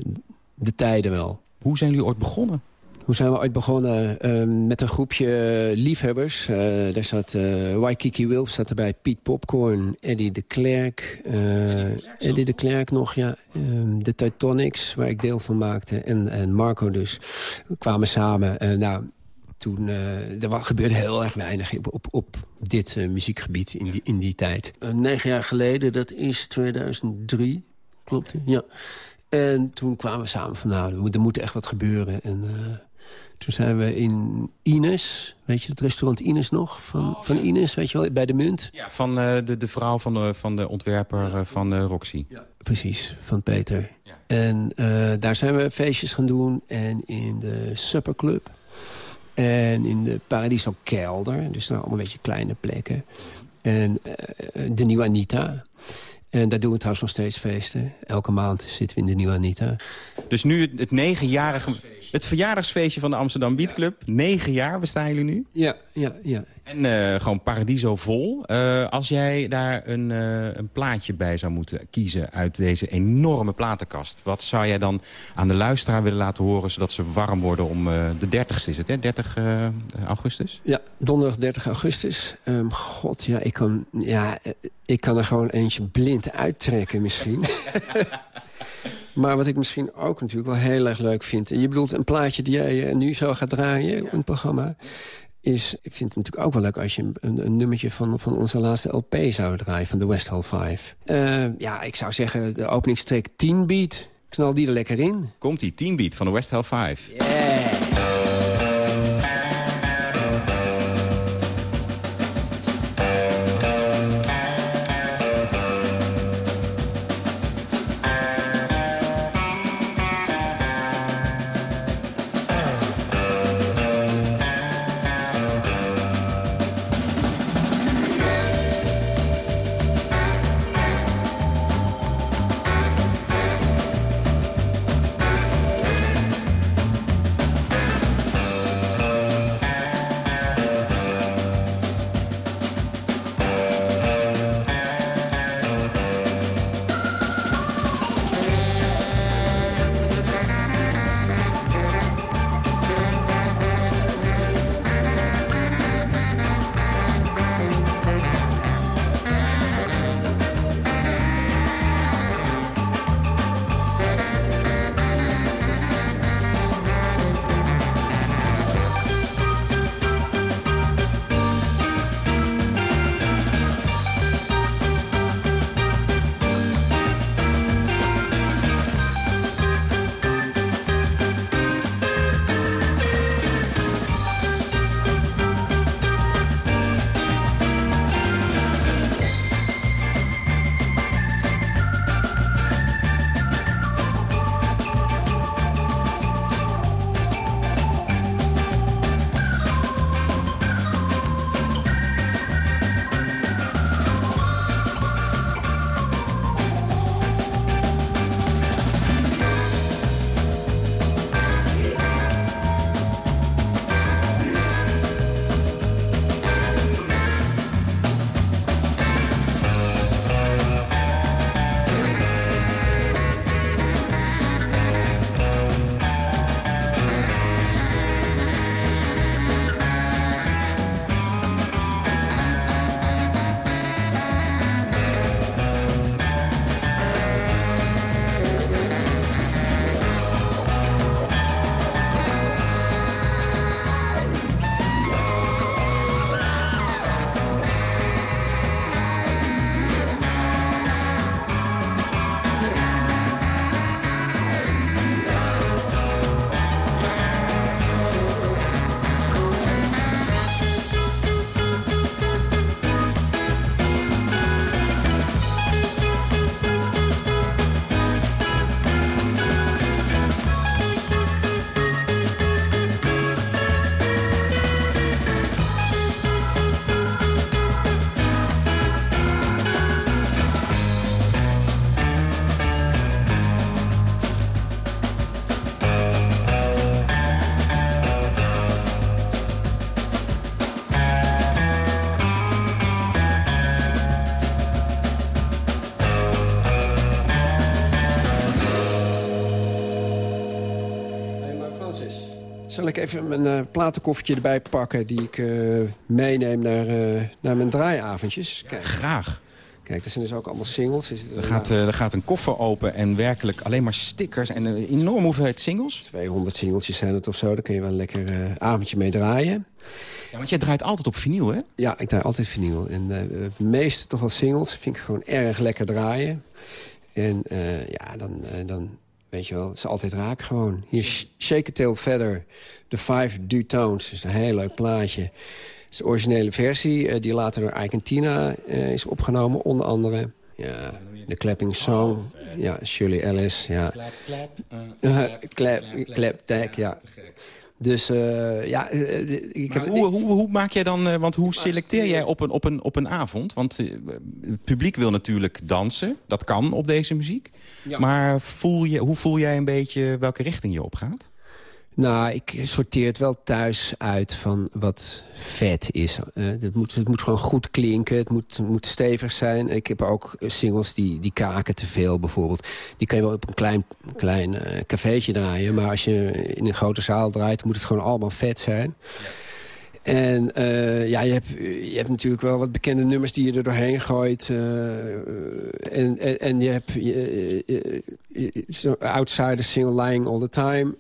[SPEAKER 6] de tijden wel.
[SPEAKER 3] Hoe zijn jullie ooit begonnen?
[SPEAKER 6] Hoe zijn we ooit begonnen? Ehm, met een groepje liefhebbers. Uh, daar zat uh, Waikiki Wilf zat erbij, Piet Popcorn, Eddie de Klerk. Uh, Eddie de Klerk nog, ja. Um, de Titanics, waar ik deel van maakte. En, en Marco dus. We kwamen samen. nou, toen, er gebeurde heel erg weinig op, op dit muziekgebied in die, in die tijd. negen jaar geleden, dat is 2003, klopt Ja. En toen kwamen we samen van, nou, er moet echt wat gebeuren. En toen zijn we in Ines, weet je het restaurant Ines nog? Van, oh, van Ines, weet je wel, bij de Munt.
[SPEAKER 3] Ja, van uh, de, de vrouw van de, van de ontwerper uh, van uh, Roxy.
[SPEAKER 6] Ja. Precies, van Peter. En daar zijn we feestjes gaan doen. En in de Supperclub. En in de Paradiso Kelder. Dus daar allemaal een beetje kleine plekken. En de Nieuwe Anita. En daar doen we trouwens nog steeds feesten. Elke maand zitten we in de Nieuwe Anita.
[SPEAKER 3] Dus nu het, het negenjarige... Het verjaardagsfeestje van de Amsterdam Beat Club. Negen jaar bestaan jullie nu?
[SPEAKER 6] Ja, ja, ja.
[SPEAKER 3] En uh, gewoon Paradiso vol. Uh, als jij daar een, uh, een plaatje bij zou moeten kiezen uit deze enorme platenkast... wat zou jij dan aan de luisteraar willen laten horen... zodat ze warm worden om de 30ste is het, hè? 30 augustus?
[SPEAKER 6] Ja, donderdag 30 augustus. Um, God, ja ik, kan, ja, ik kan er gewoon eentje blind uittrekken misschien. Maar wat ik misschien ook natuurlijk wel heel erg leuk vind... en je bedoelt een plaatje die jij nu zo gaat draaien in het programma... is, ik vind het natuurlijk ook wel leuk als je een, een nummertje van, van onze laatste LP zou draaien... van de West Hall 5. Uh, ja, ik zou zeggen de openingstreek 10 Beat. Knal die er lekker in.
[SPEAKER 3] Komt die 10 Beat van de West Hall 5.
[SPEAKER 6] Yeah. Ik even mijn uh, platenkoffertje erbij pakken... die ik uh, meeneem naar, uh, naar mijn draaiavondjes?
[SPEAKER 3] Kijk. Graag.
[SPEAKER 6] Kijk, dat zijn dus ook allemaal singles. Er,
[SPEAKER 3] er, gaat, er gaat een koffer open en werkelijk alleen maar stickers... en een enorme hoeveelheid singles.
[SPEAKER 6] 200 singeltjes zijn het of zo. Daar kun je wel een lekker avondje mee draaien.
[SPEAKER 3] Ja, want jij draait altijd op vinyl, hè?
[SPEAKER 6] Ja, ik draai altijd vinyl. En het meeste toch wel singles. Vind ik gewoon erg lekker draaien. En ja, dan... dan Weet je wel, het is altijd raak gewoon. Hier Shake a Tail Feather, de Five Dutones. Dat is een heel leuk plaatje. Het is de originele versie uh, die later door Ike Tina uh, is opgenomen. Onder andere ja, de Clapping Song. Ja, Shirley Ellis. Ja. Clap, clap. clap, clap, tag, ja. Dus uh, ja...
[SPEAKER 3] ik heb, hoe, hoe, hoe, maak jij dan... want hoe selecteer jij op een, op een, op een avond? Want het publiek wil natuurlijk dansen. Dat kan op deze muziek. Maar voel je, hoe voel jij een beetje welke richting je opgaat?
[SPEAKER 6] Nou, ik sorteer het wel thuis uit van wat vet is. Uh, het, moet, het moet gewoon goed klinken, het moet, moet stevig zijn. Ik heb ook singles die, die kaken te veel bijvoorbeeld. Die kan je wel op een klein, klein cafeetje draaien. Maar als je in een grote zaal draait, moet het gewoon allemaal vet zijn. En uh, ja, je hebt, je hebt natuurlijk wel wat bekende nummers die je er doorheen gooit. Uh, en, en, en, je hebt uh, Outsider Single Lying All The Time.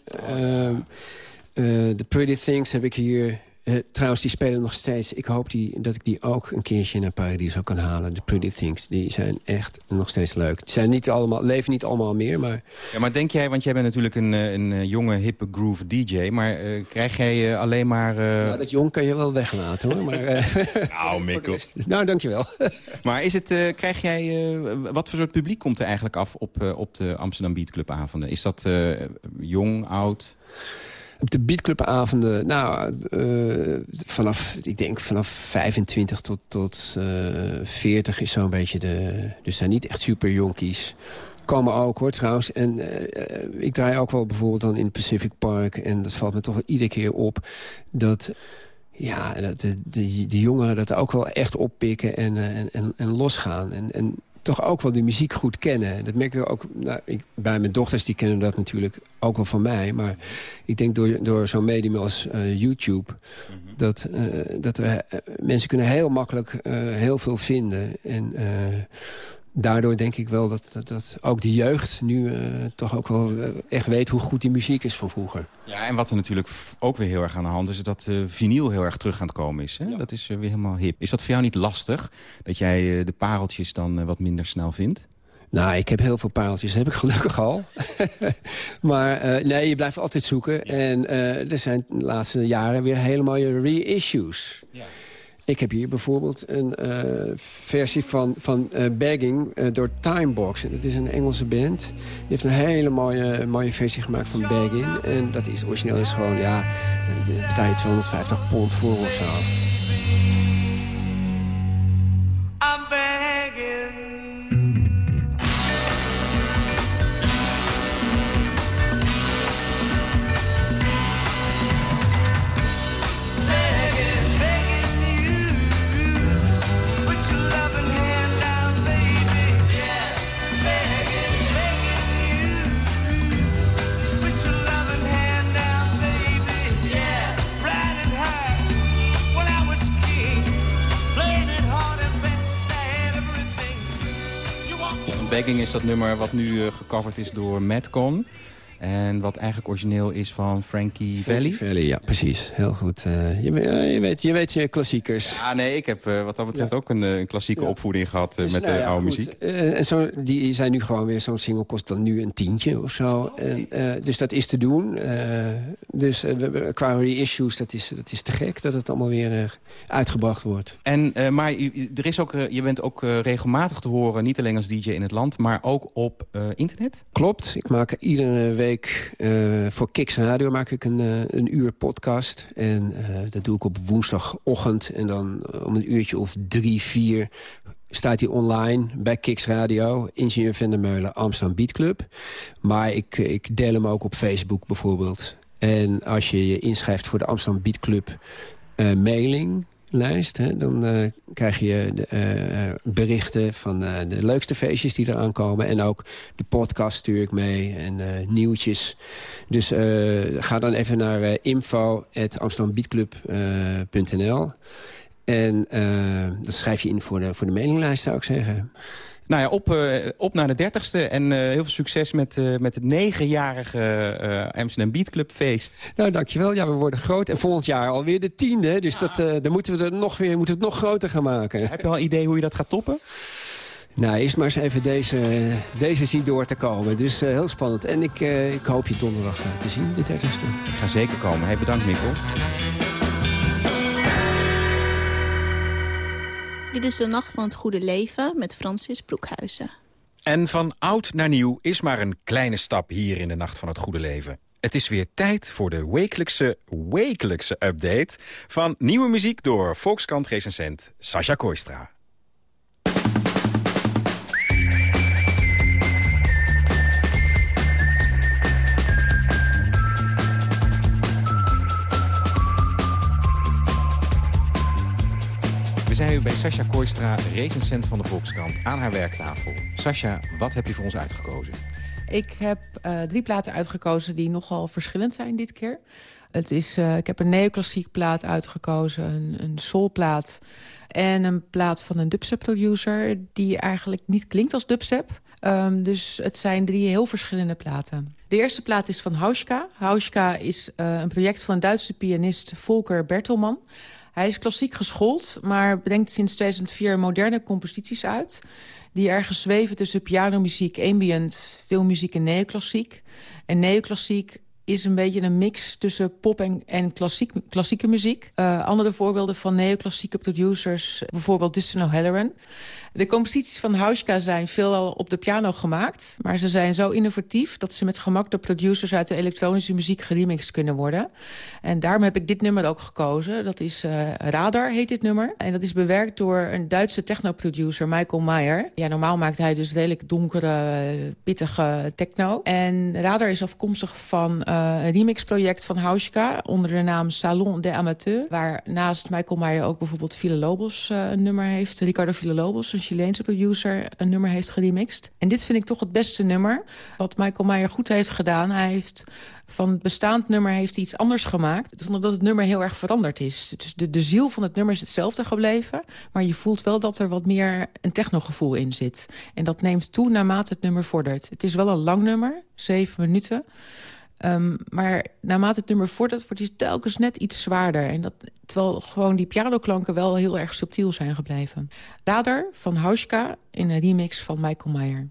[SPEAKER 6] The Pretty Things heb ik hier uh, trouwens, die spelen nog steeds. Ik hoop die, dat ik die ook een keertje naar Paradiso kan halen. De Pretty Things. Die zijn echt nog steeds leuk. Die zijn niet allemaal, leven niet allemaal meer, maar...
[SPEAKER 3] Ja, maar denk jij, want jij bent natuurlijk een, eh, een, een jonge, hippe groove DJ... maar uh, krijg jij uh, alleen maar...
[SPEAKER 6] Ja, dat jong kan je wel weglaten, hoor. Maar,
[SPEAKER 3] nou, Mikkel.
[SPEAKER 6] nou, dankjewel.
[SPEAKER 3] maar is het, krijg jij... wat voor soort publiek komt er eigenlijk af op, op de Amsterdam Beat Club avonden? Is dat jong, oud...
[SPEAKER 6] Op de beatclubavonden, nou, uh, vanaf, ik denk vanaf 25 tot, tot uh, eh, 40 is zo'n beetje de... Dus zijn niet echt super jonkies. Komen ook hoor trouwens. En uh, ik draai ook wel bijvoorbeeld dan in Pacific Park. En dat valt me toch wel iedere keer op. Dat ja, dat de, de, de jongeren dat ook wel echt oppikken en, en, en, en losgaan. En, en toch ook wel de muziek goed kennen. Dat merk ik ook nou, ik, bij mijn dochters, die kennen dat natuurlijk ook wel van mij. Maar ik denk door, door zo'n medium als uh, YouTube... Mhm. dat, uh, dat er, uh, mensen kunnen heel makkelijk heel veel vinden. En daardoor denk ik wel dat, dat, dat ook de jeugd nu uh, toch ook wel uh, echt weet hoe goed die muziek is van vroeger.
[SPEAKER 3] Ja, en wat er natuurlijk ook weer heel erg aan de hand is... dat uh, vinyl heel erg terug aan het komen is. Hè? Ja. Dat is weer helemaal hip. Is dat voor jou niet lastig? Dat jij de pareltjes dan wat minder snel vindt?
[SPEAKER 6] Nou, ik heb heel veel pareltjes, dat heb ik gelukkig al. maar nee, je blijft altijd zoeken. En er zijn de laatste jaren weer hele mooie reissues. Ja. Ik heb hier bijvoorbeeld een uh, versie van, van uh, Bagging uh, door Timebox. En dat is een Engelse band. Die heeft een hele mooie, mooie versie gemaakt van Bagging. En dat is origineel is gewoon, ja, betaal je 250 pond voor of zo. I'm begging
[SPEAKER 3] Begging is dat nummer wat nu uh, gecoverd is door Madcon. En wat eigenlijk origineel is van Frankie Valli.
[SPEAKER 6] Valli, ja, precies. Heel goed. Uh, je, uh, je, weet, je weet je klassiekers.
[SPEAKER 3] Ja, nee, ik heb uh, wat dat betreft ook een, een klassieke ja. opvoeding gehad dus, met nou, ja, oude goed. muziek.
[SPEAKER 6] en zo, die zijn nu gewoon weer, zo'n single kost dan nu een tientje of zo. Oh, en, dus dat is te doen. dus qua reissues, dat is, dat is te gek dat het allemaal weer uitgebracht wordt.
[SPEAKER 3] En, maar er is ook, je bent ook regelmatig te horen, niet alleen als DJ in het land, maar ook op internet?
[SPEAKER 6] Klopt. Ik maak iedere week uh, voor Kiks Radio maak ik een, uh, een uur podcast. En uh, dat doe ik op woensdagochtend. En dan om een uurtje of drie, vier staat hij online bij Kiks Radio. Ingenieur Vendermeulen, Amsterdam Beat Club. Maar ik, ik deel hem ook op Facebook bijvoorbeeld. En als je je inschrijft voor de Amsterdam Beat Club mailing... lijst. Hè. Dan uh, krijg je de, uh, berichten van de leukste feestjes die eraan komen. En ook de podcast stuur ik mee en nieuwtjes. Dus ga dan even naar info.amsterdambeatclub.nl. en dan schrijf je in voor de, voor de mailinglijst, zou ik zeggen.
[SPEAKER 3] Nou ja, op, uh, op naar de dertigste. En uh, heel veel succes met, uh, met het negenjarige Amsterdam Beat Club feest.
[SPEAKER 6] Nou, dankjewel. Ja, we worden groot. En volgend jaar alweer de tiende. Dus ja. dat, dan moeten we, er nog weer, moeten het nog groter gaan maken.
[SPEAKER 3] Heb je al een idee hoe je dat gaat toppen?
[SPEAKER 6] Nou, eerst maar eens even deze, deze zien door te komen. Dus heel spannend. En ik, ik hoop je donderdag te zien, de dertigste.
[SPEAKER 3] Ik ga zeker komen. Hey, bedankt, Mikkel.
[SPEAKER 7] Dit is de Nacht van het Goede Leven met Francis Broekhuizen.
[SPEAKER 3] En van oud naar nieuw is maar een kleine stap hier in de Nacht van het Goede Leven. Het is weer tijd voor de wekelijkse, wekelijkse update... van nieuwe muziek door Volkskrant-recensent Sascha Kooistra. We zijn u bij Sascha Kooistra, recensent van de Volkskrant, aan haar werktafel. Sascha, wat heb je voor ons uitgekozen?
[SPEAKER 8] Ik heb uh, drie platen uitgekozen die nogal verschillend zijn dit keer. Het is, uh, ik heb een neoclassiek plaat uitgekozen, een, een soulplaat... en een plaat van een dubstep-producer die eigenlijk niet klinkt als dubstep... Um, dus het zijn drie heel verschillende platen. De eerste plaat is van Hauschka. Hauschka is uh, een project van een Duitse pianist Volker Bertelman. Hij is klassiek geschoold, maar brengt sinds 2004 moderne composities uit... die ergens zweven tussen pianomuziek, ambient, filmmuziek en neoclassiek. En neoclassiek is een beetje een mix tussen pop en, en klassiek, klassieke muziek. Uh, andere voorbeelden van neoclassieke producers, bijvoorbeeld Dustin O'Halloran. De composities van Hauschka zijn veelal op de piano gemaakt... maar ze zijn zo innovatief dat ze met gemak door producers... uit de elektronische muziek geremixed kunnen worden. En daarom heb ik dit nummer ook gekozen. Dat is uh, Radar, heet dit nummer. En dat is bewerkt door een Duitse technoproducer, Michael Meyer. Ja, normaal maakt hij dus redelijk donkere, pittige techno. En Radar is afkomstig van uh, een remixproject van Hauschka... onder de naam Salon des Amateurs... waar naast Michael Meyer ook bijvoorbeeld Ville Lobos uh, een nummer heeft. Ricardo Ville Lobos, een Chileense producer een nummer heeft geremixed. En dit vind ik toch het beste nummer. Wat Michael Meyer goed heeft gedaan. Hij heeft van het bestaand nummer heeft iets anders gemaakt. Zonder dat het nummer heel erg veranderd is. Dus de, de ziel van het nummer is hetzelfde gebleven. Maar je voelt wel dat er wat meer een technogevoel in zit. En dat neemt toe naarmate het nummer vordert. Het is wel een lang nummer, zeven minuten. Um, maar naarmate het nummer vordert, wordt hij telkens net iets zwaarder. En dat, terwijl gewoon die pianoklanken wel heel erg subtiel zijn gebleven. Radar van Hauschka in een remix van Michael Meyer.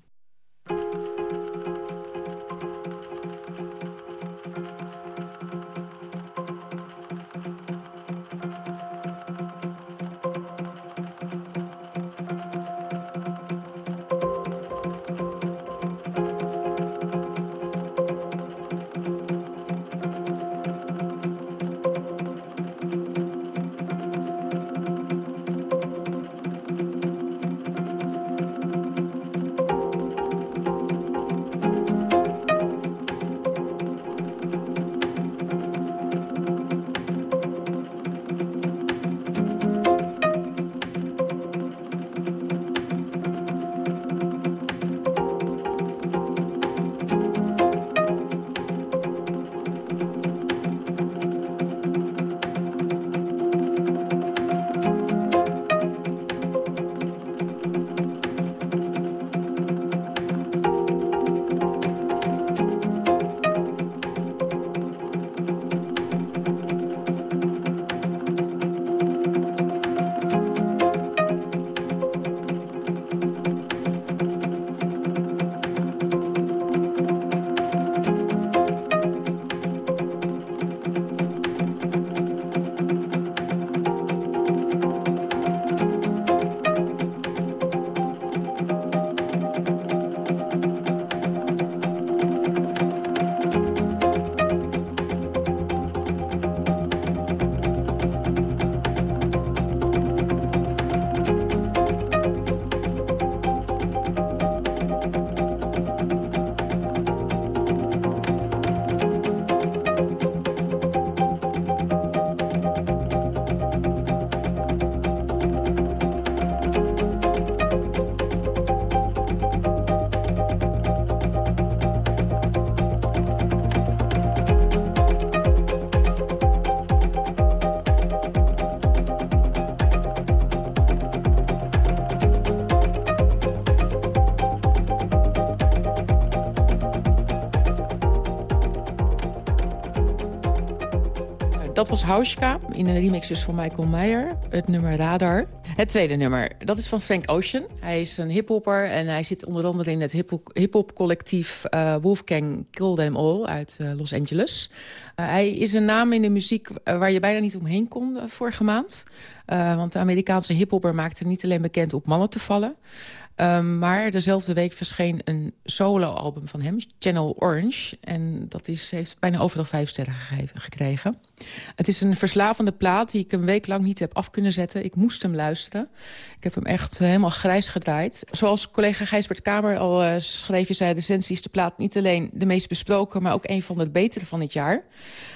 [SPEAKER 8] Dat was Hauschka in een remix dus van Michael Meyer. Het nummer Radar. Het tweede nummer, dat is van Frank Ocean. Hij is een hiphopper en hij zit onder andere in het hiphop collectief uh, Wolfgang Kill Them All uit uh, Los Angeles. Uh, hij is een naam in de muziek waar je bijna niet omheen kon vorige maand. want de Amerikaanse hiphopper maakte niet alleen bekend op mannen te vallen... Um, maar dezelfde week verscheen een solo-album van hem, Channel Orange. En dat is, heeft bijna overal vijf sterren gegeven, gekregen. Het is een verslavende plaat die ik een week lang niet heb af kunnen zetten. Ik moest hem luisteren. Ik heb hem echt helemaal grijs gedraaid. Zoals collega Gijsbert Kamer al uh, schreef in zijn recensie... is de plaat niet alleen de meest besproken... maar ook een van de betere van het jaar.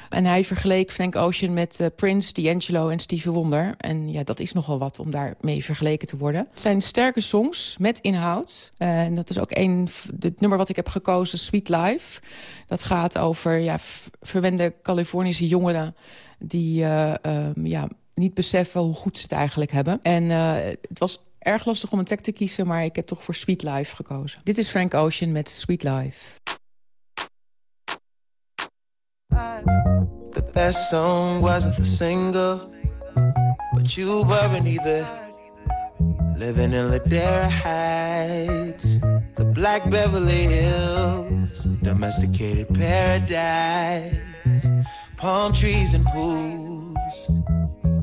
[SPEAKER 8] En hij vergeleek Frank Ocean met uh, Prince, D'Angelo en Stevie Wonder. En ja, dat is nogal wat om daarmee vergeleken te worden. Het zijn sterke songs met inhoud. Uh, en dat is ook een, het nummer wat ik heb gekozen, Sweet Life. Dat gaat over ja, verwende Californische jongeren... die uh, um, ja, niet beseffen hoe goed ze het eigenlijk hebben. En het was erg lastig om een tekst te kiezen... maar ik heb toch voor Sweet Life gekozen. Dit is Frank Ocean met Sweet Life.
[SPEAKER 4] The best song wasn't the single, but you weren't either. Living in Ladera Heights, the Black Beverly Hills, domesticated paradise, palm trees and pools.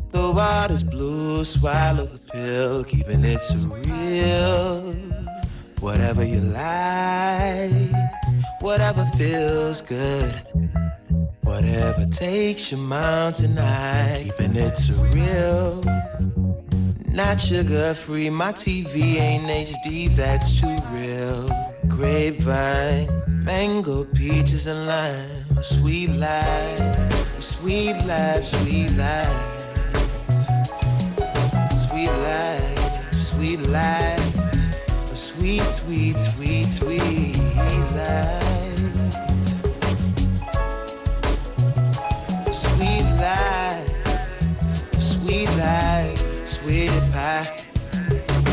[SPEAKER 4] The water's blue, swallow the pill, keeping it surreal. Whatever you like, whatever feels good. Whatever takes your mind tonight, keeping it surreal. Not sugar free, my TV ain't HD, that's too real. Grapevine, mango, peaches, and lime. Sweet life, sweet life, sweet life. Sweet life, sweet life. Sweet, sweet, sweet, sweet life. Life, sweet pie.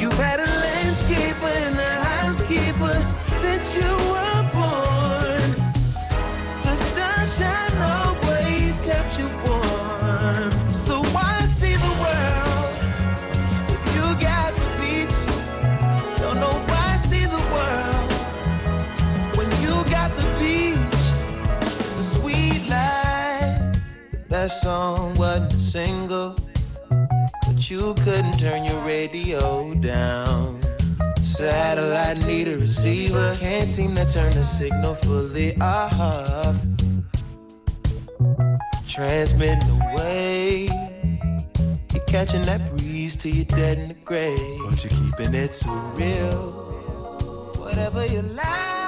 [SPEAKER 4] You've had a landscaper and a housekeeper since you were born. The sunshine always kept you warm. So why see the world if you got the beach? Don't know why see the world when you got the beach. The sweet life, the best song wasn't single you couldn't turn your radio down. Satellite need a receiver, can't seem to turn the signal fully off. Transmitting away, you're catching that breeze till you're dead in the grave, but you're keeping it so real. Whatever you like.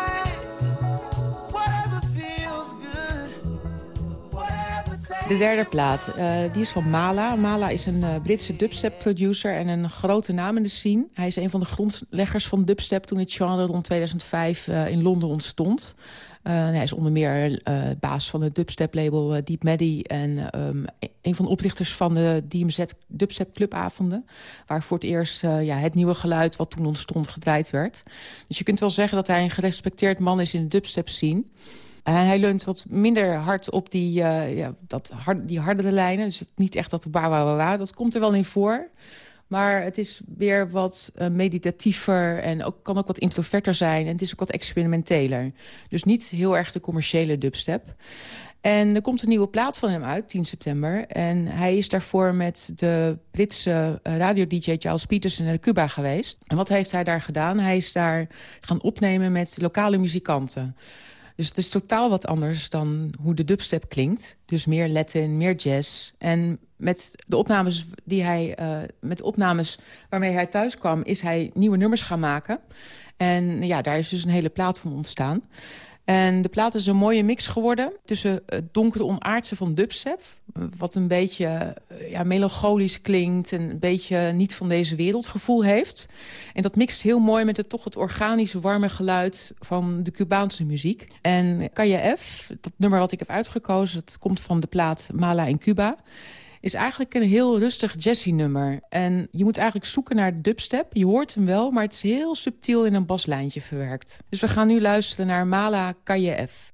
[SPEAKER 8] De derde plaat, uh, die is van Mala. Mala is een uh, Britse dubstep-producer en een grote naam in de scene. Hij is een van de grondleggers van dubstep toen het genre rond 2005 uh, in Londen ontstond. hij is onder meer baas van het dubstep-label Deep Maddy... en um, een van de oprichters van de DMZ Dubstep Clubavonden... waar voor het eerst ja, het nieuwe geluid wat toen ontstond gedraaid werd. Dus je kunt wel zeggen dat hij een gerespecteerd man is in de dubstep-scene... Uh, hij leunt wat minder hard op die, uh, ja, dat hard, die hardere lijnen. Dus niet echt dat wa, wa, wa. Dat komt er wel in voor. Maar het is weer wat uh, meditatiever en ook, kan ook wat introverter zijn. En het is ook wat experimenteler. Dus niet heel erg de commerciële dubstep. En er komt een nieuwe plaat van hem uit, 10 september. En hij is daarvoor met de Britse radio-dj Charles Peterson naar Cuba geweest. En wat heeft hij daar gedaan? Hij is daar gaan opnemen met lokale muzikanten. Dus het is totaal wat anders dan hoe de dubstep klinkt. Dus meer Latin, meer jazz. En met de opnames, die hij, uh, met opnames waarmee hij thuis kwam... is hij nieuwe nummers gaan maken. En ja, daar is dus een hele plaat van ontstaan. En de plaat is een mooie mix geworden tussen het donkere onaardse van dubstep... wat een beetje eh, ja, melancholisch klinkt en een beetje niet van deze wereld gevoel heeft. En dat mixt heel mooi met het, toch het organische, warme geluid van de Cubaanse muziek. En KJF, dat nummer wat ik heb uitgekozen, dat komt van de plaat Mala in Cuba is eigenlijk een heel rustig jazzy-nummer. En je moet eigenlijk zoeken naar dubstep. Je hoort hem wel, maar het is heel subtiel in een baslijntje verwerkt. Dus we gaan nu luisteren naar Mala KJF.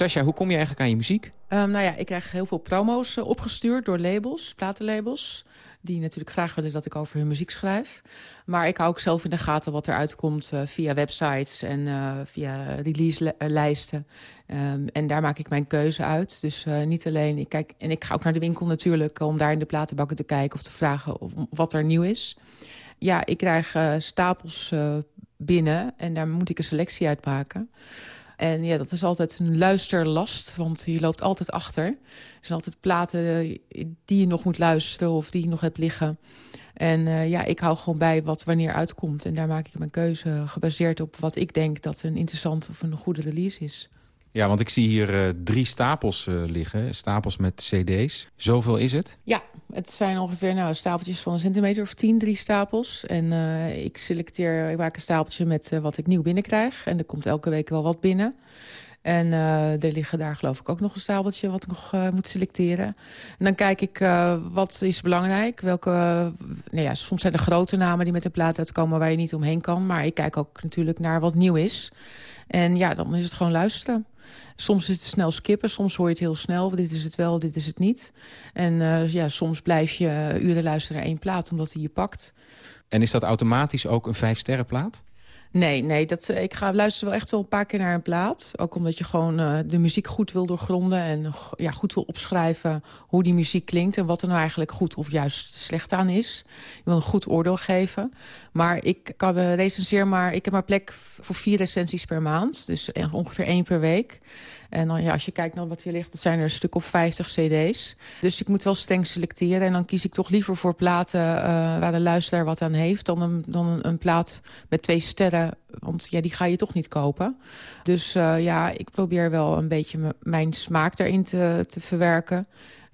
[SPEAKER 3] Sascha, hoe kom je eigenlijk aan je muziek?
[SPEAKER 8] Um, nou ja, ik krijg heel veel promo's uh, opgestuurd door labels, platenlabels. Die natuurlijk graag willen dat ik over hun muziek schrijf. Maar ik hou ook zelf in de gaten wat er uitkomt uh, via websites en uh, via release-lijsten. Um, en daar maak ik mijn keuze uit. Dus niet alleen, ik kijk, en ik ga ook naar de winkel natuurlijk om daar in de platenbakken te kijken of te vragen of, wat er nieuw is. Ja, ik krijg stapels binnen en daar moet ik een selectie uit maken. En ja, dat is altijd een luisterlast, want je loopt altijd achter. Er zijn altijd platen die je nog moet luisteren of die je nog hebt liggen. En uh, ja, ik hou gewoon bij wat wanneer uitkomt. En daar maak ik mijn keuze gebaseerd op wat ik denk dat een interessant of een goede release is.
[SPEAKER 3] Ja, want ik zie hier uh, drie stapels uh, liggen. Stapels met cd's. Zoveel is het?
[SPEAKER 8] Ja, het zijn ongeveer nou, stapeltjes van een centimeter of tien, drie stapels. En uh, ik selecteer, ik maak een stapeltje met wat ik nieuw binnenkrijg. En er komt elke week wel wat binnen. En er liggen daar geloof ik ook nog een stapeltje wat ik nog moet selecteren. En dan kijk ik wat is belangrijk. Welke, nou ja, soms zijn er grote namen die met de plaat uitkomen waar je niet omheen kan. Maar ik kijk ook natuurlijk naar wat nieuw is. En ja, dan is het gewoon luisteren. Soms is het snel skippen, soms hoor je het heel snel. Dit is het wel, dit is het niet. En uh, ja, soms blijf je uren luisteren naar één plaat, omdat hij je pakt.
[SPEAKER 3] En is dat automatisch ook een vijf sterren plaat?
[SPEAKER 8] Nee, nee dat, ik ga luisteren wel echt wel een paar keer naar een plaat. Ook omdat je gewoon uh, de muziek goed wil doorgronden... en ja, goed wil opschrijven hoe die muziek klinkt... en wat er nou eigenlijk goed of juist slecht aan is. Je wil een goed oordeel geven. Maar ik kan recenseer maar... Ik heb maar plek voor vier recensies per maand. Dus ongeveer één per week. En dan, ja, als je kijkt naar wat hier ligt, dat zijn er een stuk of 50 cd's. Dus ik moet wel streng selecteren. En dan kies ik toch liever voor platen uh, waar de luisteraar wat aan heeft... dan een, dan een, plaat met twee sterren. Want ja, die ga je toch niet kopen. Dus ja, ik probeer wel een beetje mijn smaak daarin te, te verwerken.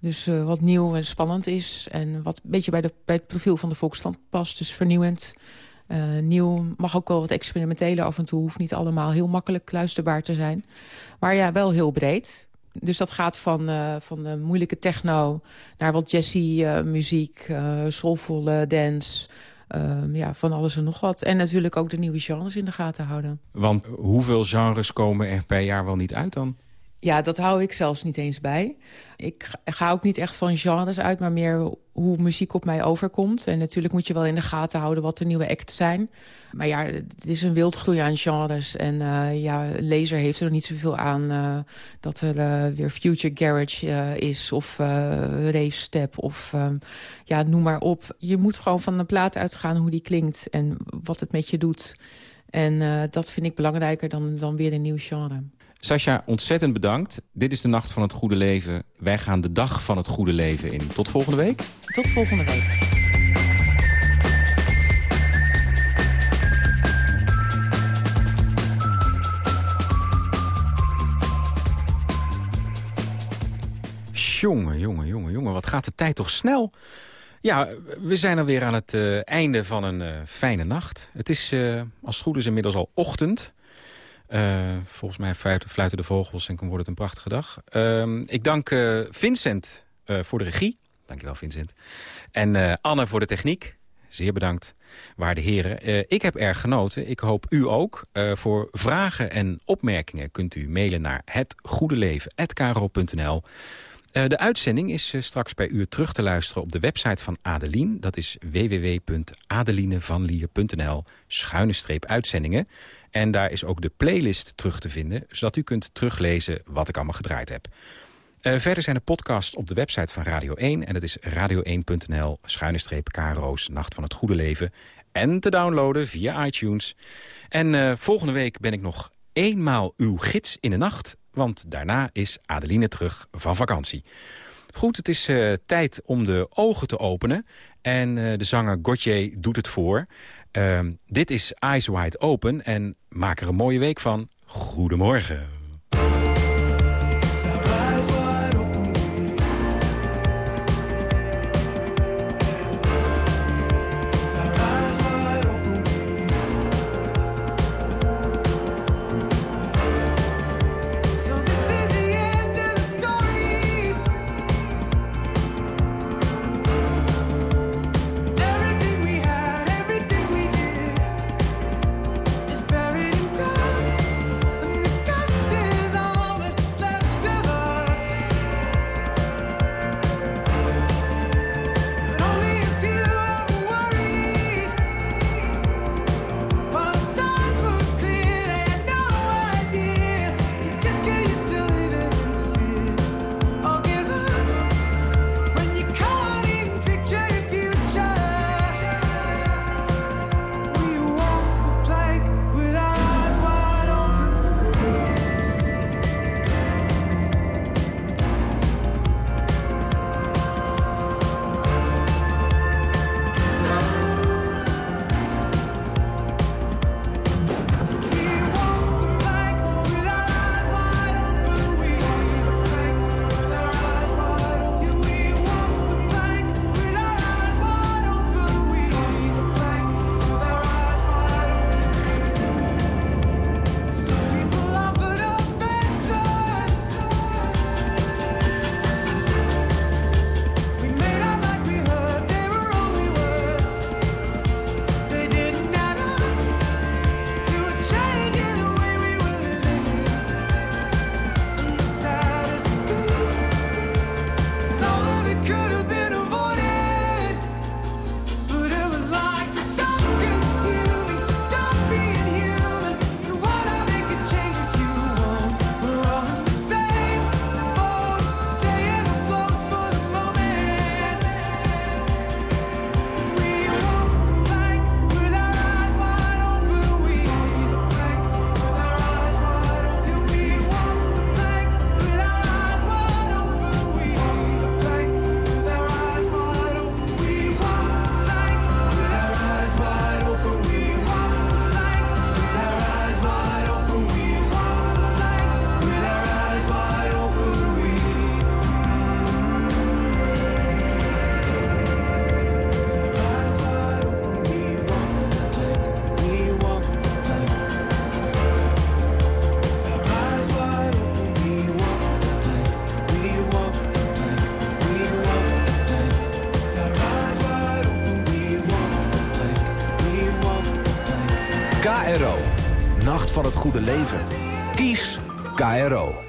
[SPEAKER 8] Dus uh, wat nieuw en spannend is. En wat een beetje bij, de, bij het profiel van de Volksstand past. Dus vernieuwend. Uh, nieuw mag ook wel wat experimentele af en toe. Hoeft niet allemaal heel makkelijk luisterbaar te zijn. Maar ja, wel heel breed. Dus dat gaat van, uh, van moeilijke techno naar wat jazzy muziek, soulvolle dance... ja, van alles en nog wat. En natuurlijk ook de nieuwe genres in de gaten houden.
[SPEAKER 3] Want hoeveel genres komen er per jaar wel niet uit dan?
[SPEAKER 8] Ja, dat hou ik zelfs niet eens bij. Ik ga ook niet echt van genres uit, maar meer hoe muziek op mij overkomt. En natuurlijk moet je wel in de gaten houden wat de nieuwe acts zijn. Maar ja, het is een wildgroei aan genres. En uh, ja, Laser heeft er niet zoveel aan uh, dat er uh, weer Future Garage is... of Rave Step of ja, noem maar op. Je moet gewoon van de plaat uitgaan hoe die klinkt en wat het met je doet. En dat vind ik belangrijker dan, dan weer een nieuw genre.
[SPEAKER 3] Sascha, ontzettend bedankt. Dit is de Nacht van het Goede Leven. Wij gaan de Dag van het Goede Leven in. Tot volgende week.
[SPEAKER 8] Tot volgende week.
[SPEAKER 3] Jongen, jongen, jongen, jongen. Wat gaat de tijd toch snel? Ja, we zijn alweer aan het uh, einde van een uh, fijne nacht. Het is, uh, als het goed is, inmiddels al ochtend. Uh, volgens mij fluiten de vogels en kan wordt het een prachtige dag. Uh, ik dank uh, Vincent uh, voor de regie. Dankjewel Vincent. En Anne voor de techniek. Zeer bedankt, waarde heren. ik heb erg genoten. Ik hoop u ook. voor vragen en opmerkingen kunt u mailen naar hetgoedeleven.kro.nl. de uitzending is straks bij u terug te luisteren op de website van Adeline. Dat is www.adelinevanlier.nl schuine streep uitzendingen. En daar is ook de playlist terug te vinden... zodat u kunt teruglezen wat ik allemaal gedraaid heb. Uh, verder zijn de podcasts op de website van Radio 1... en dat is radio1.nl, schuine streep KRO's, Nacht van het Goede Leven... en te downloaden via iTunes. En volgende week ben ik nog eenmaal uw gids in de nacht... want daarna is Adeline terug van vakantie. Goed, het is uh, tijd om de ogen te openen. En de zanger Gauthier doet het voor... Uh, dit is Eyes Wide Open en maak er een mooie week van. Goedemorgen.
[SPEAKER 9] Het goede leven. Kies KRO.